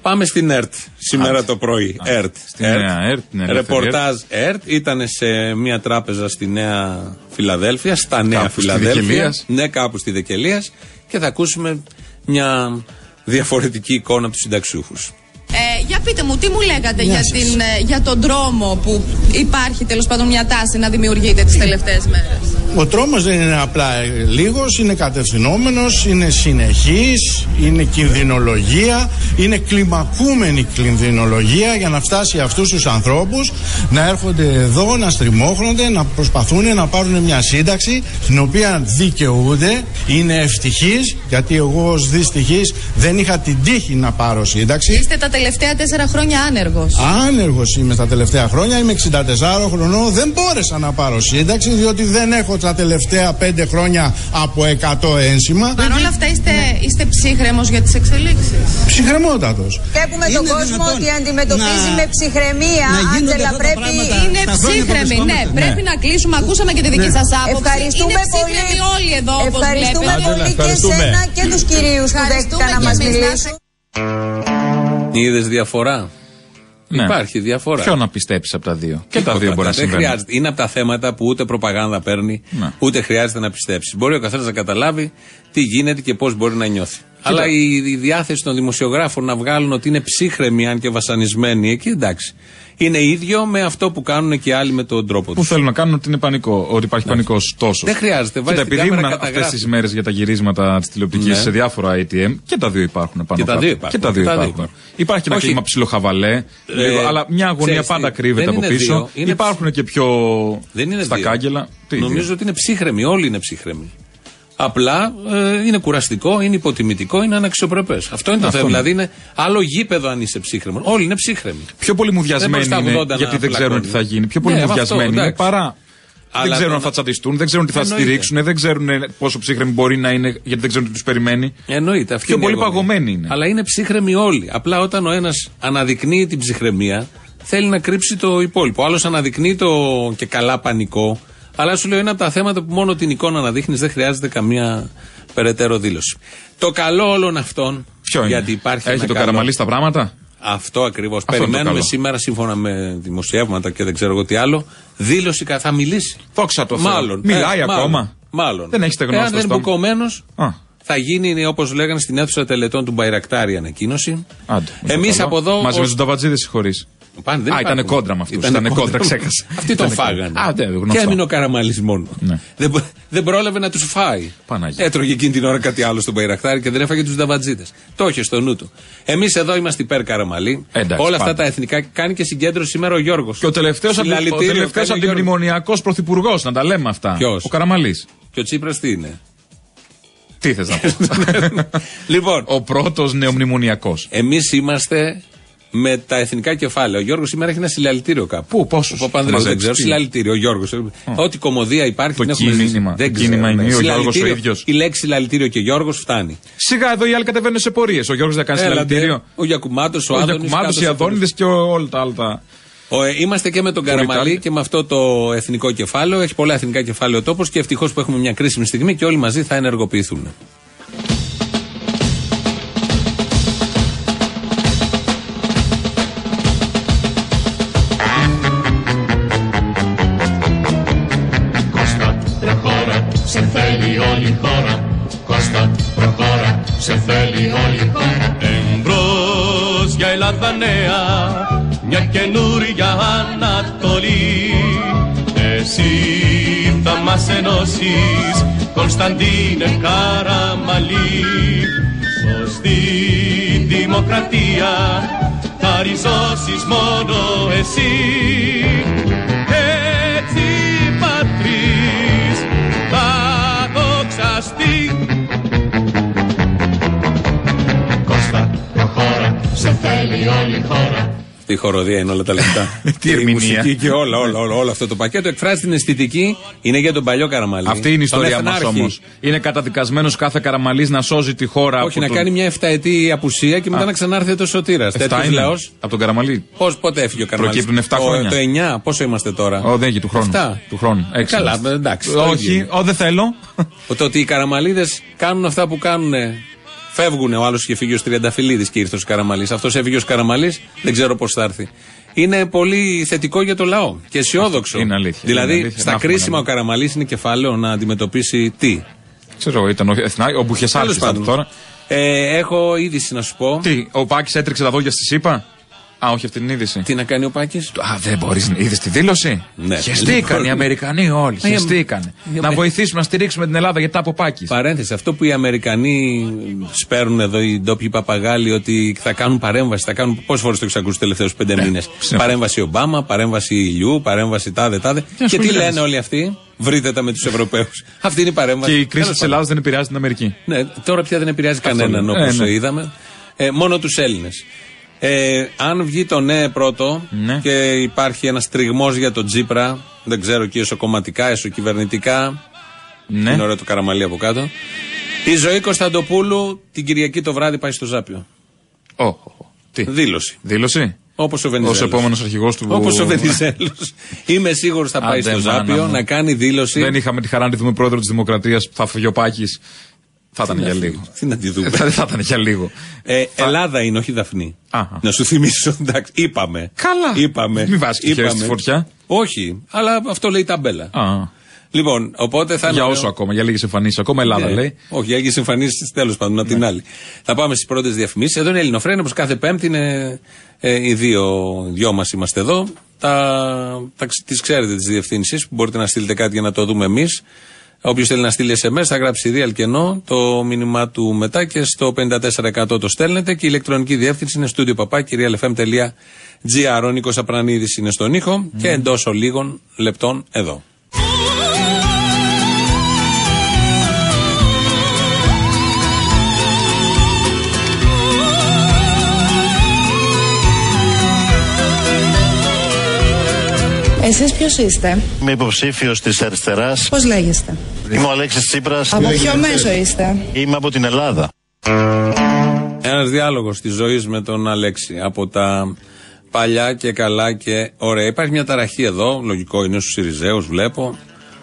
Πάμε στην ΕΡΤ σήμερα Άντε. το πρωί. ΕΡΤ. Στην νέα ΕΡΤ, την ελεύθερη Ρεπορτάζ ΕΡΤ. Ήταν σε μια τράπεζα στη Νέα Φιλαδέλφια, στα Νέα Κάπου στη Φιλαδέλφια. Δεκελίας. Ναι, κάπου στη Δεκελία. Και θα ακούσουμε μια διαφορετική εικόνα από τους συνταξιούχους. Ε, για πείτε μου, τι μου λέγατε για, την, ε, για τον δρόμο που υπάρχει τέλος πάντων μια τάση να δημιουργείται τις τελευταίες μέρες; Ο τρόμος δεν είναι απλά ε, λίγος, είναι κατευθυνόμενος, είναι συνεχής, είναι κινδυνολογία, είναι κλιμακούμενη κινδυνολογία για να φτάσει αυτούς τους ανθρώπους να έρχονται εδώ, να στριμώχνονται, να προσπαθούν να πάρουν μια σύνταξη την οποία δικαιούνται, είναι ευτυχείς γιατί εγώ ως δυστυχής δεν είχα την τύχη να πάρω σύνταξη. Είστε τα τελευταία τέσσερα χρόνια άνεργος. Άνεργος είμαι τα τελευταία χρόνια, είμαι 64 χρονών. Δεν μπόρεσα να πάρω σύνταξη διότι δεν έχω τα τελευταία 5 χρόνια από 100 ένσημα. Παρ' όλα αυτά είστε, είστε ψύχρεμος για τις εξελίξεις. Ψυχρεμότατος. Βλέπουμε τον Είναι κόσμο δυνατόν ότι αντιμετωπίζει να- με ψυχραιμία. να γίνονται Άντζελα, αυτά τα πρέπει. πράγματα Είναι τα χρόνια που ψύχρεμοι, ναι. βρισκόμαστε. Πρέπει να κλείσουμε. Ακούσαμε και τη δική σας άποψη. Ευχαριστούμε Είναι πολύ. ψύχρεμοι όλοι εδώ, όπως Ευχαριστούμε βλέπετε. πολύ και ευχαριστούμε. εσένα και τους κυρίους που Ευχαριστούμε δέχτηκαν να και μας εμείς. Να μιλήσουν. Είδες διαφορά; Ναι. Υπάρχει διαφορά. Ποιο να πιστέψεις από τα δύο; Και τα Τίποτα. δύο μπορεί να Δεν συμβαίνουν. χρειάζεται. Είναι από τα θέματα που ούτε προπαγάνδα παίρνει, Ναι. ούτε χρειάζεται να πιστέψεις. Μπορεί ο καθένας να καταλάβει τι γίνεται και πώς μπορεί να νιώθει. Αλλά η, η διάθεση των δημοσιογράφων να βγάλουν ότι είναι ψύχρεμοι, αν και βασανισμένοι, εκεί εντάξει. Είναι ίδιο με αυτό που κάνουν και άλλοι με τον τρόπο Που τους. θέλουν να κάνουν ότι είναι πανικό, ότι υπάρχει πανικός τόσος. Δεν χρειάζεται. Βάζεις Κοίτα, την επειδή κάμερα, ήμουν αυτές καταγράφει. τις μέρες για τα γυρίσματα της τηλεοπτικής Ναι. σε διάφορα ATM και τα δύο υπάρχουν πάνω Και τα κάτω. δύο υπάρχουν. Και τα δύο Και τα δύο υπάρχουν. υπάρχουν. Υπάρχει και ένα Όχι. κλίμα ψιλοχαβαλέ, Ε, λίγο, αλλά μια αγωνία ξέρεις τι, πάντα κρύβεται δεν από είναι πίσω. δύο, είναι Υπάρχουν και πιο Δεν είναι στα δύο. κάγκελα. Τι Νομίζω δύο; ότι είναι ψύχρεμοι. Όλοι είναι ψύχρεμοι. Απλά ε, είναι κουραστικό, είναι υποτιμητικό, είναι αναξιοπρεπές. Αυτό είναι το Αυτό θέμα. είναι. Δηλαδή είναι άλλο γήπεδο αν είσαι ψύχρεμο. Όλοι είναι ψύχρεμοι. Πιο πολύ μουδιασμένοι Δεν μπορείς στα είναι 80 να γιατί δεν ξέρουν φυλακώνει. τι θα γίνει. Πιο πολύ Ναι, μουδιασμένοι αυτό, είναι εντάξει. παρά. Αλλά δεν ξέρουν το αν θα να- τσατιστούν, δεν ξέρουν τι θα Εννοείται. στηρίξουν, δεν ξέρουν πόσο ψύχρεμοι μπορεί να είναι γιατί δεν ξέρουν τι τους περιμένει. Εννοείται. Αυτή Πιο είναι η πολύ αγωνία. παγωμένοι είναι. Αλλά είναι ψύχρεμοι όλοι. Απλά όταν ο ένας αναδεικνύει την ψυχραιμία, θέλει να κρύψει το υπόλοιπο. Ο άλλος αναδεικνύει το και καλά πανικό. Αλλά σου λέω είναι από τα θέματα που μόνο την εικόνα να δείχνεις, δεν χρειάζεται καμία περαιτέρω δήλωση. Το καλό όλων αυτών. Ποιο είναι; Γιατί υπάρχει Έχει ένα το καλό- καραμαλί στα πράγματα; Αυτό ακριβώς. είναι το Περιμένουμε καλό. σήμερα, σύμφωνα με δημοσιεύματα και δεν ξέρω εγώ τι άλλο, δήλωση κα- θα μιλήσει. Δόξα τω Θεώ. Μάλλον. Μιλάει Ε, ακόμα. Μάλλον. μάλλον. Δεν έχεις στεγνώσει Εάν το δεν είναι στόμα. μπουκωμένος, Α. Θα γίνει όπως λέγανε στην αίθουσα τελετών του Μπαϊρακτάρη ανακοίνωση. Άντε. Εμείς από εδώ. Μαζί με ως- του ταβατζίδε συγχωρεί. Πάνε, δεν Α, ήταν υπάρχουν. κόντρα με αυτούς. Ήτανε Ήταν κόντρα. κόντρα, ξέχασα. Αυτοί τον Ήτανε φάγανε. κόντρα. Α, ναι, και γνωστό. έμεινε ο Καραμαλή μόνο. Ναι. Δεν, μπο- δεν πρόλαβε να τους φάει. Παναγία. Έτρωγε εκείνη την ώρα κάτι άλλο στον Μπαϊρακτάρη και δεν έφαγε τους Νταβατζίδε. Το είχε στο νου του. Εμείς εδώ είμαστε υπέρ Καραμαλή. Εντάξει, Όλα αυτά πάντα. τα εθνικά κάνει και συγκέντρωση σήμερα ο Γιώργος. Και ο τελευταίος αντιμνημονιακός πρωθυπουργός, να τα λέμε αυτά. Ποιος; Ο Καραμαλής. Και ο Τσίπρας τι είναι; Τι θες να πω; λοιπόν, ο πρώτος νεομνημονιακός. Εμείς είμαστε με τα εθνικά κεφάλαια. Ο Γιώργος σήμερα έχει ένα συλλαλητήριο κάπου. Πού, πόσος; Ο Παπανδρέου δεν ξέρω. Συλλαλητήριο. Ο Γιώργο. Ό,τι κομμωδία υπάρχει Το την έχουμε ζήσει. κίνημα, Δεν το ξέρω, κίνημα ναι. είναι ο Γιώργος ο Συλλαλητήριο- ίδιος. Η λέξη συλλαλητήριο και Γιώργος φτάνει. Σιγά εδώ οι άλλοι κατεβαίνουν σε πορείες. Ο Γιώργος δεν κάνει Έλατε. συλλαλητήριο. Ο Γιακουμάτος, ο, Ο Άδωνης, Γιακουμάτος, κάτω οι σε Αδόνιδες και ο- όλα τα άλλα. τα- Ο, ε, είμαστε και με τον Πολύ Καραμαλή καλή. και με αυτό το εθνικό κεφάλαιο. Έχει πολλά εθνικά κεφάλαια ο τόπος και ευτυχώς που έχουμε μια κρίσιμη στιγμή και όλοι μαζί θα ενεργοποιηθούν. Εμπρός για Ελλάδα νέα, μια καινούρια Ανατολή. Εσύ θα μας ενώσεις, Κωνσταντίνε Καραμαλή. Σωστή δημοκρατία, θα ριζώσεις μόνο εσύ. Σε θέλει όλη η χώρα Αυτή η χοροδία είναι όλα τα λεπτά. Τι Και η ερμηνεία. μουσική και όλα, όλα, όλα, όλο αυτό το πακέτο εκφράζει την αισθητική. Είναι για τον παλιό Καραμαλή. Αυτή είναι η Τον ιστορία μας εθνάρχη. όμως. Είναι καταδικασμένος κάθε καραμαλής να σώζει τη χώρα Όχι, από να τον- κάνει μια εφταετή απουσία και μετά Α. να ξανάρθει το σωτήρας. Εφτά Τέτοιος είναι. λαός. Από τον Καραμαλή. Πώς, πότε έφυγε ο Καραμαλής; Προκύπτουν εφτά Το- χρόνια. Το 9, πόσο είμαστε τώρα; Ω, δεν έχει του χρόνου. Εφτά. Του χρόνου. Έξι Καλά, είμαστε. εντάξει. το Όχι, ίδιο. ο, δεν θέλω. Το ότι οι Καραμαλίδες κάνουν αυτά που κάνουν. Φεύγουν. Ο άλλος είχε φύγει ως Τριανταφυλλίδης και ήρθε ως Καραμαλής. Αυτός έφυγε ως Καραμαλής, δεν ξέρω πώς θα έρθει. Είναι πολύ θετικό για το λαό και αισιόδοξο. Είναι αλήθεια, Δηλαδή, είναι αλήθεια. στα Να έχουμε κρίσιμα ένα- ο Καραμαλής είναι κεφάλαιο να αντιμετωπίσει τι; Ξέρω, ήταν ο, εθνά, ο Μπουχεσάκη Τέλος πάντων. τώρα. Ε, έχω είδηση να σου πω. Τι, ο Πάκης έτρεξε τα δόντια στη ΣΥΠΑ; Α, όχι αυτή την είδηση. Τι να κάνει ο Πάκης; Α, δεν μπορείς να είδες τη δήλωση; Ναι. Χεστήκαν Λοιπόν. οι Αμερικανοί όλοι. Ε, Χεστήκαν. ε, Να ε, βοηθήσουμε να στηρίξουμε την Ελλάδα γιατί τα από Πάκης. Παρένθεση, αυτό που οι Αμερικανοί σπέρνουν εδώ οι ντόπιοι παπαγάλοι ότι θα κάνουν παρέμβαση. Θα κάνουν πόσες φορές το έχεις ακούσει τους τελευταίους πέντε Ναι, μήνες; συνεχώς. Παρέμβαση Ομπάμα, παρέμβαση Ηλιού, παρέμβαση τάδε τάδε. να Και σου τι λες. λένε όλοι αυτοί, βρείτε τα με τους Ευρωπαίους. Αυτή είναι η παρέμβαση. Και η κρίση Τέλος της Ελλάδα δεν επηρεάζει την Αμερική. Ναι, τώρα πια δεν επηρεάζει Αυτό κανέναν λέω. όπως Ε, ναι. είδαμε. Ε, μόνο τους Έλληνες. Ε, αν βγει το ναι πρώτο Ναι. και υπάρχει ένας τριγμός για τον Τζίπρα, δεν ξέρω και εσωκομματικά, εσωκυβερνητικά, Ναι. είναι ωραίο το καραμαλί από κάτω. Η ζωή Κωνσταντοπούλου την Κυριακή το βράδυ πάει στο Ζάπιο. Ω, ω, ω. Τι; Δήλωση. Δήλωση; Όπως ο Βενιζέλος. Ω επόμενος αρχηγός του. Όπως ο Βενιζέλος. Είμαι σίγουρος θα πάει Άντε, στο μάνα Ζάπιο μου. να κάνει δήλωση. Δεν είχαμε τη χαρά να τη δούμε πρόεδρο της Δημοκρατίας που θα φύγει ο Πάκης. Θα ήταν για λίγο. Τι να τη δούμε. Θα θα ήταν για λίγο. Ε, Ελλάδα είναι, όχι Δαφνή. Αχα. Να σου θυμίσω, εντάξει, είπαμε. Καλά. Είπαμε. Μην βάζεις και χέρι στη φωτιά. Όχι, αλλά αυτό λέει η ταμπέλα. Α, Λοιπόν, οπότε θα είναι για ωραίο. όσο ακόμα, για λίγες εμφανίσεις. Ακόμα Ελλάδα Ναι. λέει. Όχι, έχει εμφανίσεις τέλος πάντων απ' την άλλη. Θα πάμε στις πρώτες διαφημίσεις. Εδώ είναι η Ελληνοφρένια, όπως κάθε Πέμπτη είναι ε, οι δύο, δυο μας είμαστε εδώ. Τα, τα, τις ξέρετε τις διευθύνσεις που μπορείτε να στείλετε κάτι για να το δούμε εμείς. Όποιος θέλει να στείλει SMS θα γράψει real κενό το μήνυμά του μετά και στο 54% το στέλνετε και η ηλεκτρονική διεύθυνση είναι studio papakirialfm.gr. Ο Νίκος Απρανίδης είναι στον ήχο και εντός λίγων λεπτών εδώ. Εσείς ποιος είστε, Είμαι υποψήφιος της αριστεράς. πώς λέγεστε, Είμαι ο Αλέξης Τσίπρας. από ποιο μέσο είστε; Είμαι από την Ελλάδα. Ένας διάλογος της ζωής με τον Αλέξη. Από τα παλιά και καλά και ωραία. Υπάρχει μια ταραχή εδώ. Λογικό είναι στους Σιριζέους, βλέπω.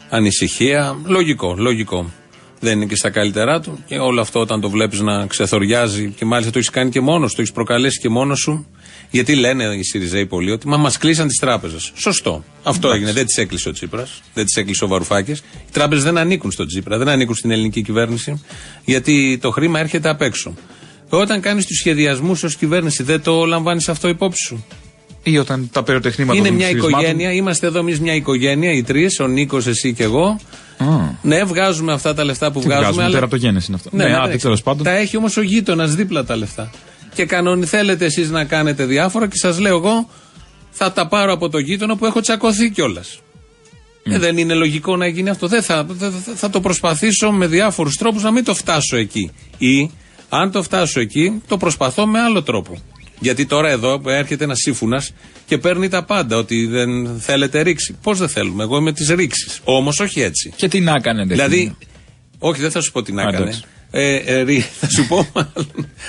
Ανησυχία. Λογικό, λογικό. Δεν είναι και στα καλύτερά του. Και όλο αυτό όταν το βλέπεις να ξεθοριάζει και μάλιστα το έχεις κάνει και μόνος, το έχεις προκαλέσει και μόνος σου. Γιατί λένε οι Σιριζέοι πολλοί ότι μα μας κλείσαν τις τράπεζες. Σωστό. Αυτό έγινε. Δεν τις έκλεισε ο Τσίπρας. Δεν τις έκλεισε ο Βαρουφάκης. Οι τράπεζες δεν ανήκουν στον Τσίπρα. Δεν ανήκουν στην ελληνική κυβέρνηση. Γιατί το χρήμα έρχεται απ' έξω. Όταν κάνεις τους σχεδιασμούς ως κυβέρνηση, δεν το λαμβάνεις αυτό υπόψη σου. Ή όταν τα πυροτεχνήματα Είναι των μια ψηφισμάτων- οικογένεια, είμαστε εδώ εμείς μια οικογένεια, οι τρεις, ο Νίκος, εσύ και εγώ. Α. Ναι, βγάζουμε αυτά τα λεφτά που Τι βγάζουμε. βγάζουμε, αλλά- τερατογέννη είναι αυτό. Ναι, Ναι, ναι, άντε, ναι. τέλος πάντων. Τα έχει όμως ο γείτονας δίπλα τα λεφτά. Και κανονι θέλετε εσείς να κάνετε διάφορα και σας λέω εγώ θα τα πάρω από το γείτονα που έχω τσακωθεί κιόλας. Ε, δεν είναι λογικό να γίνει αυτό. Δεν θα, θα, θα- θα το προσπαθήσω με διάφορους τρόπους να μην το φτάσω εκεί. Ή αν το φτάσω εκεί, το προσπαθώ με άλλο τρόπο. Γιατί τώρα εδώ έρχεται ένας σύμφουνα και παίρνει τα πάντα. Ότι δεν θέλετε ρήξη. Πώς δεν θέλουμε; Εγώ είμαι της ρήξης. Όμως όχι έτσι. Και τι να έκανε, ρε Δηλαδή, φίλε; όχι, δεν θα σου πω τι να Α, έκανε. Εντάξει. Ε, ε, ρί, θα σου πω μάλλον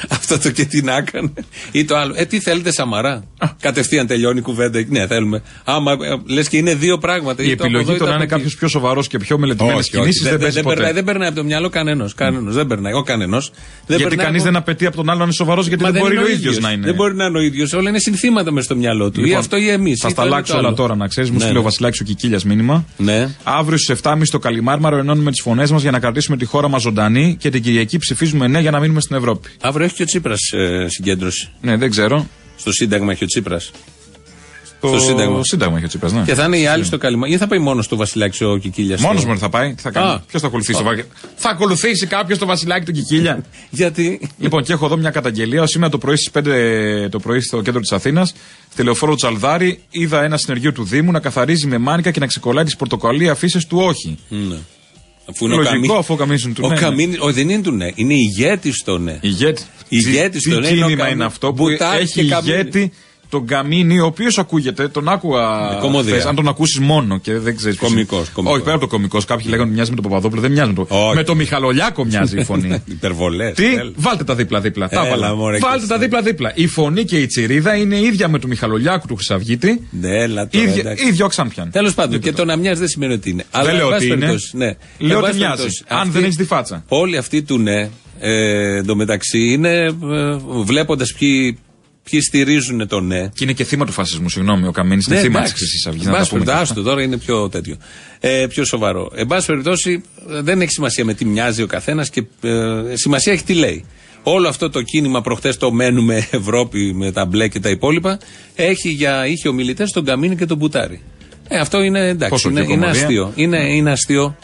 αυτό το και τι να έκανε. Ή το άλλο. Ε, τι θέλετε, Σαμαρά; Κατευθείαν τελειώνει η κουβέντα. Ναι, θέλουμε. Άμα λες και είναι δύο πράγματα. Η ή το από εδώ επιλογή ή το να από είναι εκεί. κάποιος πιο σοβαρός και πιο μελετημένε Όχι, όχι. κινήσεις δεν δεν, παίζει δεν, ποτέ. περνάει, δεν περνάει από το μυαλό κανένας. Κανένας, δεν περνάει. Ο κανένας. Γιατί κανείς δεν απαιτεί από τον άλλο να είναι σοβαρός, γιατί Μα δεν μπορεί είναι ο ίδιος να είναι. Δεν μπορεί να είναι ο ίδιος. Όλα είναι συνθήματα μες στο μυαλό του. ή Λοιπόν, αυτό ή εμείς. Θα στα αλλάξω όλα τώρα, να ξέρεις. Μου Ναι, στείλει ναι. ο Βασιλάκης ο Κικίλιας μήνυμα. Ναι. Αύριο στις 7.30 στο Καλιμάρμαρο ενώνουμε τις φωνές μας για να κρατήσουμε τη χώρα μας ζωντανή και την Κυριακή ψηφίζουμε ναι για να μείνουμε στην Ευρώπη. Αύριο έχει και ο Τσίπρας συγκέντρωση. Ναι, δεν ξέρω. Στο Σύνταγμα έχει ο Τσίπρας. Το Στο Σύνταγμα. Σύνταγμα έχει ο Τσίπρας, ναι. Και θα είναι οι άλλοι στο καλυμά. Ή θα πάει μόνος στο Βασιλάκι ο Κικίλιας. Μόνος μου θα πάει. Τι θα κάνει. Α. Ποιος θα ακολουθήσει. Α. το Βα- Θα ακολουθήσει κάποιος το Βασιλάκι του Κικίλια. Γιατί; Λοιπόν, και έχω εδώ μια καταγγελία. Σήμερα το πρωί στις 5 το πρωί στο κέντρο της Αθήνας, στη λεωφόρο Τσαλδάρη, είδα ένα συνεργείο του Δήμου να καθαρίζει με μάνικα και να ξεκολλάει τις πορτοκαλί αφήσεις του όχι. Ναι. Αφού είναι Λογικό, ο Καμίνη. αφού ο Καμίνης είναι του ο ναι, ναι. Καμίνης- ο, δεν είναι του ναι. Είναι ηγέτης στο ναι. Ηγέτη. Ηγέτης Τι τον είναι ο κίνημα Καμίνης. είναι αυτό που Μπουτάκι έχει και Καμίνη. ηγέτη τον Καμίνη, ο οποίος ακούγεται, τον άκουγα. Ε, κομμωδία. χθες, αν τον ακούσεις μόνο και δεν ξέρεις. Κωμικός, κωμικός. Όχι, πέρα από το κωμικός. Κάποιοι λέγανε ότι μοιάζει με τον Παπαδόπουλο, δεν μοιάζει με τον Όχι. Με τον Μιχαλολιάκο μοιάζει η φωνή. Υπερβολές. Τι, βάλτε τα δίπλα-δίπλα. Τα Έλα, έβαλα. μωρέ, Βάλτε και τα εσύ. δίπλα-δίπλα. Η φωνή και η τσιρίδα είναι ίδια με του Μιχαλολιάκου του Χρυσαυγίτη. Ναι, έλα τώρα, ίδια, εντάξει. ίδιο ξάμπιαν. Τέλος πάντων, και το να μοιάζει δεν σημαίνει ότι είναι. Αλλά, Δεν λέω εν πάση ότι είναι. περιπτώσει, Ναι. Λέω Εν ότι πάση μοιάζει. περιπτώσει, Αν αυτοί- δεν έχεις τη φάτσα. Όλοι αυτοί του ναι, ε, εντωμεταξύ, είναι ε, βλέποντας ποιοι, ποιοι στηρίζουν το ναι. Και είναι και θύμα του φασισμού, συγγνώμη. Ο Καμίνης είναι θύμα της Χρυσής Αυγής. Εν πάση περιπτώσει, άστο, τώρα είναι πιο τέτοιο. Ε, πιο σοβαρό. Εν πάση περιπτώσει, ε, δεν έχει σημασία με τι μοιάζει ο καθένας και ε, σημασία έχει τι λέει. Όλο αυτό το κίνημα προχτές το μένουμε Ευρώπη με τα μπλε και τα υπόλοιπα έχει για είχε ομιλητές τον Καμίνη και τον Μπουτάρη. Ε, αυτό είναι εντάξει, Πόσο είναι, πιο είναι κομμωδία. αστείο. Είναι, είναι αστείο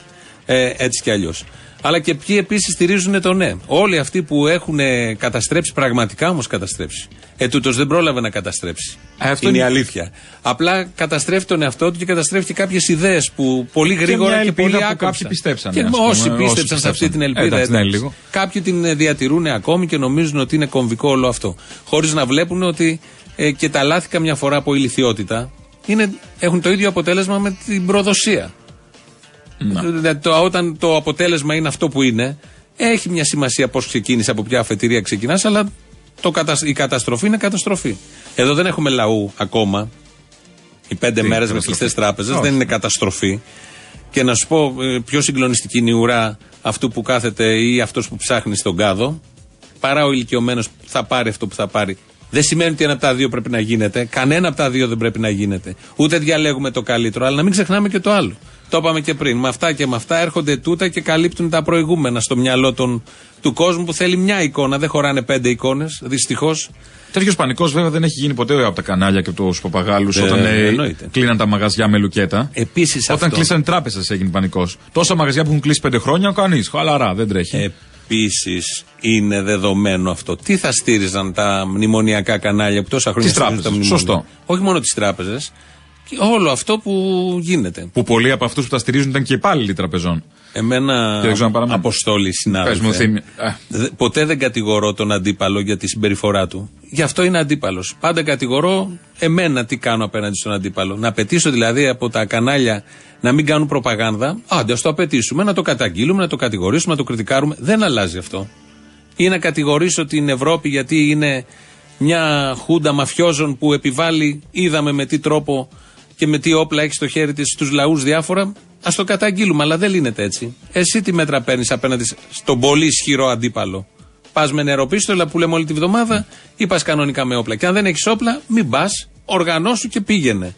ε, έτσι κι αλλιώς. Αλλά και ποιοι επίσης στηρίζουν το ναι. Όλοι αυτοί που έχουν ε, καταστρέψει, πραγματικά όμως καταστρέψει. Ε, τούτος δεν πρόλαβε να καταστρέψει. Ε, αυτό είναι η είναι- αλήθεια. Απλά καταστρέφει τον εαυτό του και καταστρέφει και κάποιες ιδέες που πολύ γρήγορα μια και, ελπίδα πολύ που άκομψα. κάποιοι πιστέψανε, Και ας πούμε, όσοι όσοι πίστεψαν σε αυτή πιστέψαν. την ελπίδα. Εντάξει, ναι, εντάξει. λίγο. Κάποιοι την ε, διατηρούν ακόμη και νομίζουν ότι είναι κομβικό όλο αυτό. Χωρίς να βλέπουν ότι ε, και τα λάθη καμιά φορά από ηλικιότητα είναι, έχουν το ίδιο αποτέλεσμα με την προδοσία. Δηλαδή, το, όταν το αποτέλεσμα είναι αυτό που είναι, έχει μια σημασία πώς ξεκίνησε, από ποια αφετηρία ξεκινάς, αλλά το, κατασ- η καταστροφή είναι καταστροφή. Εδώ δεν έχουμε λαού ακόμα. Οι πέντε Τι μέρες με καταστροφή; κλειστέ τράπεζες Όχι. δεν είναι καταστροφή. Και να σου πω, ε, πιο συγκλονιστική είναι η ουρά αυτού που κάθεται ή αυτός που ψάχνει στον κάδο, παρά ο ηλικιωμένος που θα πάρει αυτό που θα πάρει. Δεν σημαίνει ότι ένα από τα δύο πρέπει να γίνεται. Κανένα από τα δύο δεν πρέπει να γίνεται. Ούτε διαλέγουμε το καλύτερο, αλλά να μην ξεχνάμε και το άλλο. Το είπαμε και πριν. Με αυτά και με αυτά έρχονται τούτα και καλύπτουν τα προηγούμενα στο μυαλό των, του κόσμου που θέλει μια εικόνα. Δεν χωράνε πέντε εικόνες, δυστυχώς. Τέτοιος πανικός βέβαια δεν έχει γίνει ποτέ από τα κανάλια και τους παπαγάλους Ε, όταν ε, εννοείται. κλείναν τα μαγαζιά με λουκέτα. Επίσης Όταν κλείσαν τράπεζες έγινε πανικός. Τόσα μαγαζιά που έχουν κλείσει πέντε χρόνια, κανείς. Χαλαρά, δεν τρέχει. Επίσης είναι δεδομένο αυτό. Τι θα στήριζαν τα μνημονιακά κανάλια που τόσα χρόνια Τις στηρίζουν τράπεζες, τα μνημόνια. σωστό. Όχι μόνο τις τράπεζες. Όλο αυτό που γίνεται. Που πολλοί από αυτούς που τα στηρίζουν ήταν και υπάλληλοι τραπεζών. Εμένα, Και δεν ξέρω αν παραμένει. Αποστόλη, Πες μου, συνάδελφε. Θήμη. Α. Δε- Ποτέ δεν κατηγορώ τον αντίπαλο για τη συμπεριφορά του. Γι' αυτό είναι αντίπαλος. Πάντα κατηγορώ εμένα τι κάνω απέναντι στον αντίπαλο. Να απαιτήσω δηλαδή από τα κανάλια να μην κάνουν προπαγάνδα. Άντε, ας το απαιτήσουμε, να το καταγγείλουμε, να το κατηγορήσουμε, να το κριτικάρουμε. Δεν αλλάζει αυτό. Ή να κατηγορήσω την Ευρώπη γιατί είναι μια χούντα μαφιόζων που επιβάλλει, είδαμε με τι τρόπο και με τι όπλα έχεις στο χέρι της στου λαούς διάφορα. Α το καταγγείλουμε, αλλά δεν λύνεται έτσι. Εσύ τι μέτρα παίρνεις απέναντι στον πολύ ισχυρό αντίπαλο; Πας με νεροπίστολα που λέμε όλη τη βδομάδα ή πας κανονικά με όπλα; Και αν δεν έχεις όπλα, μην πας, οργανώσου και πήγαινε.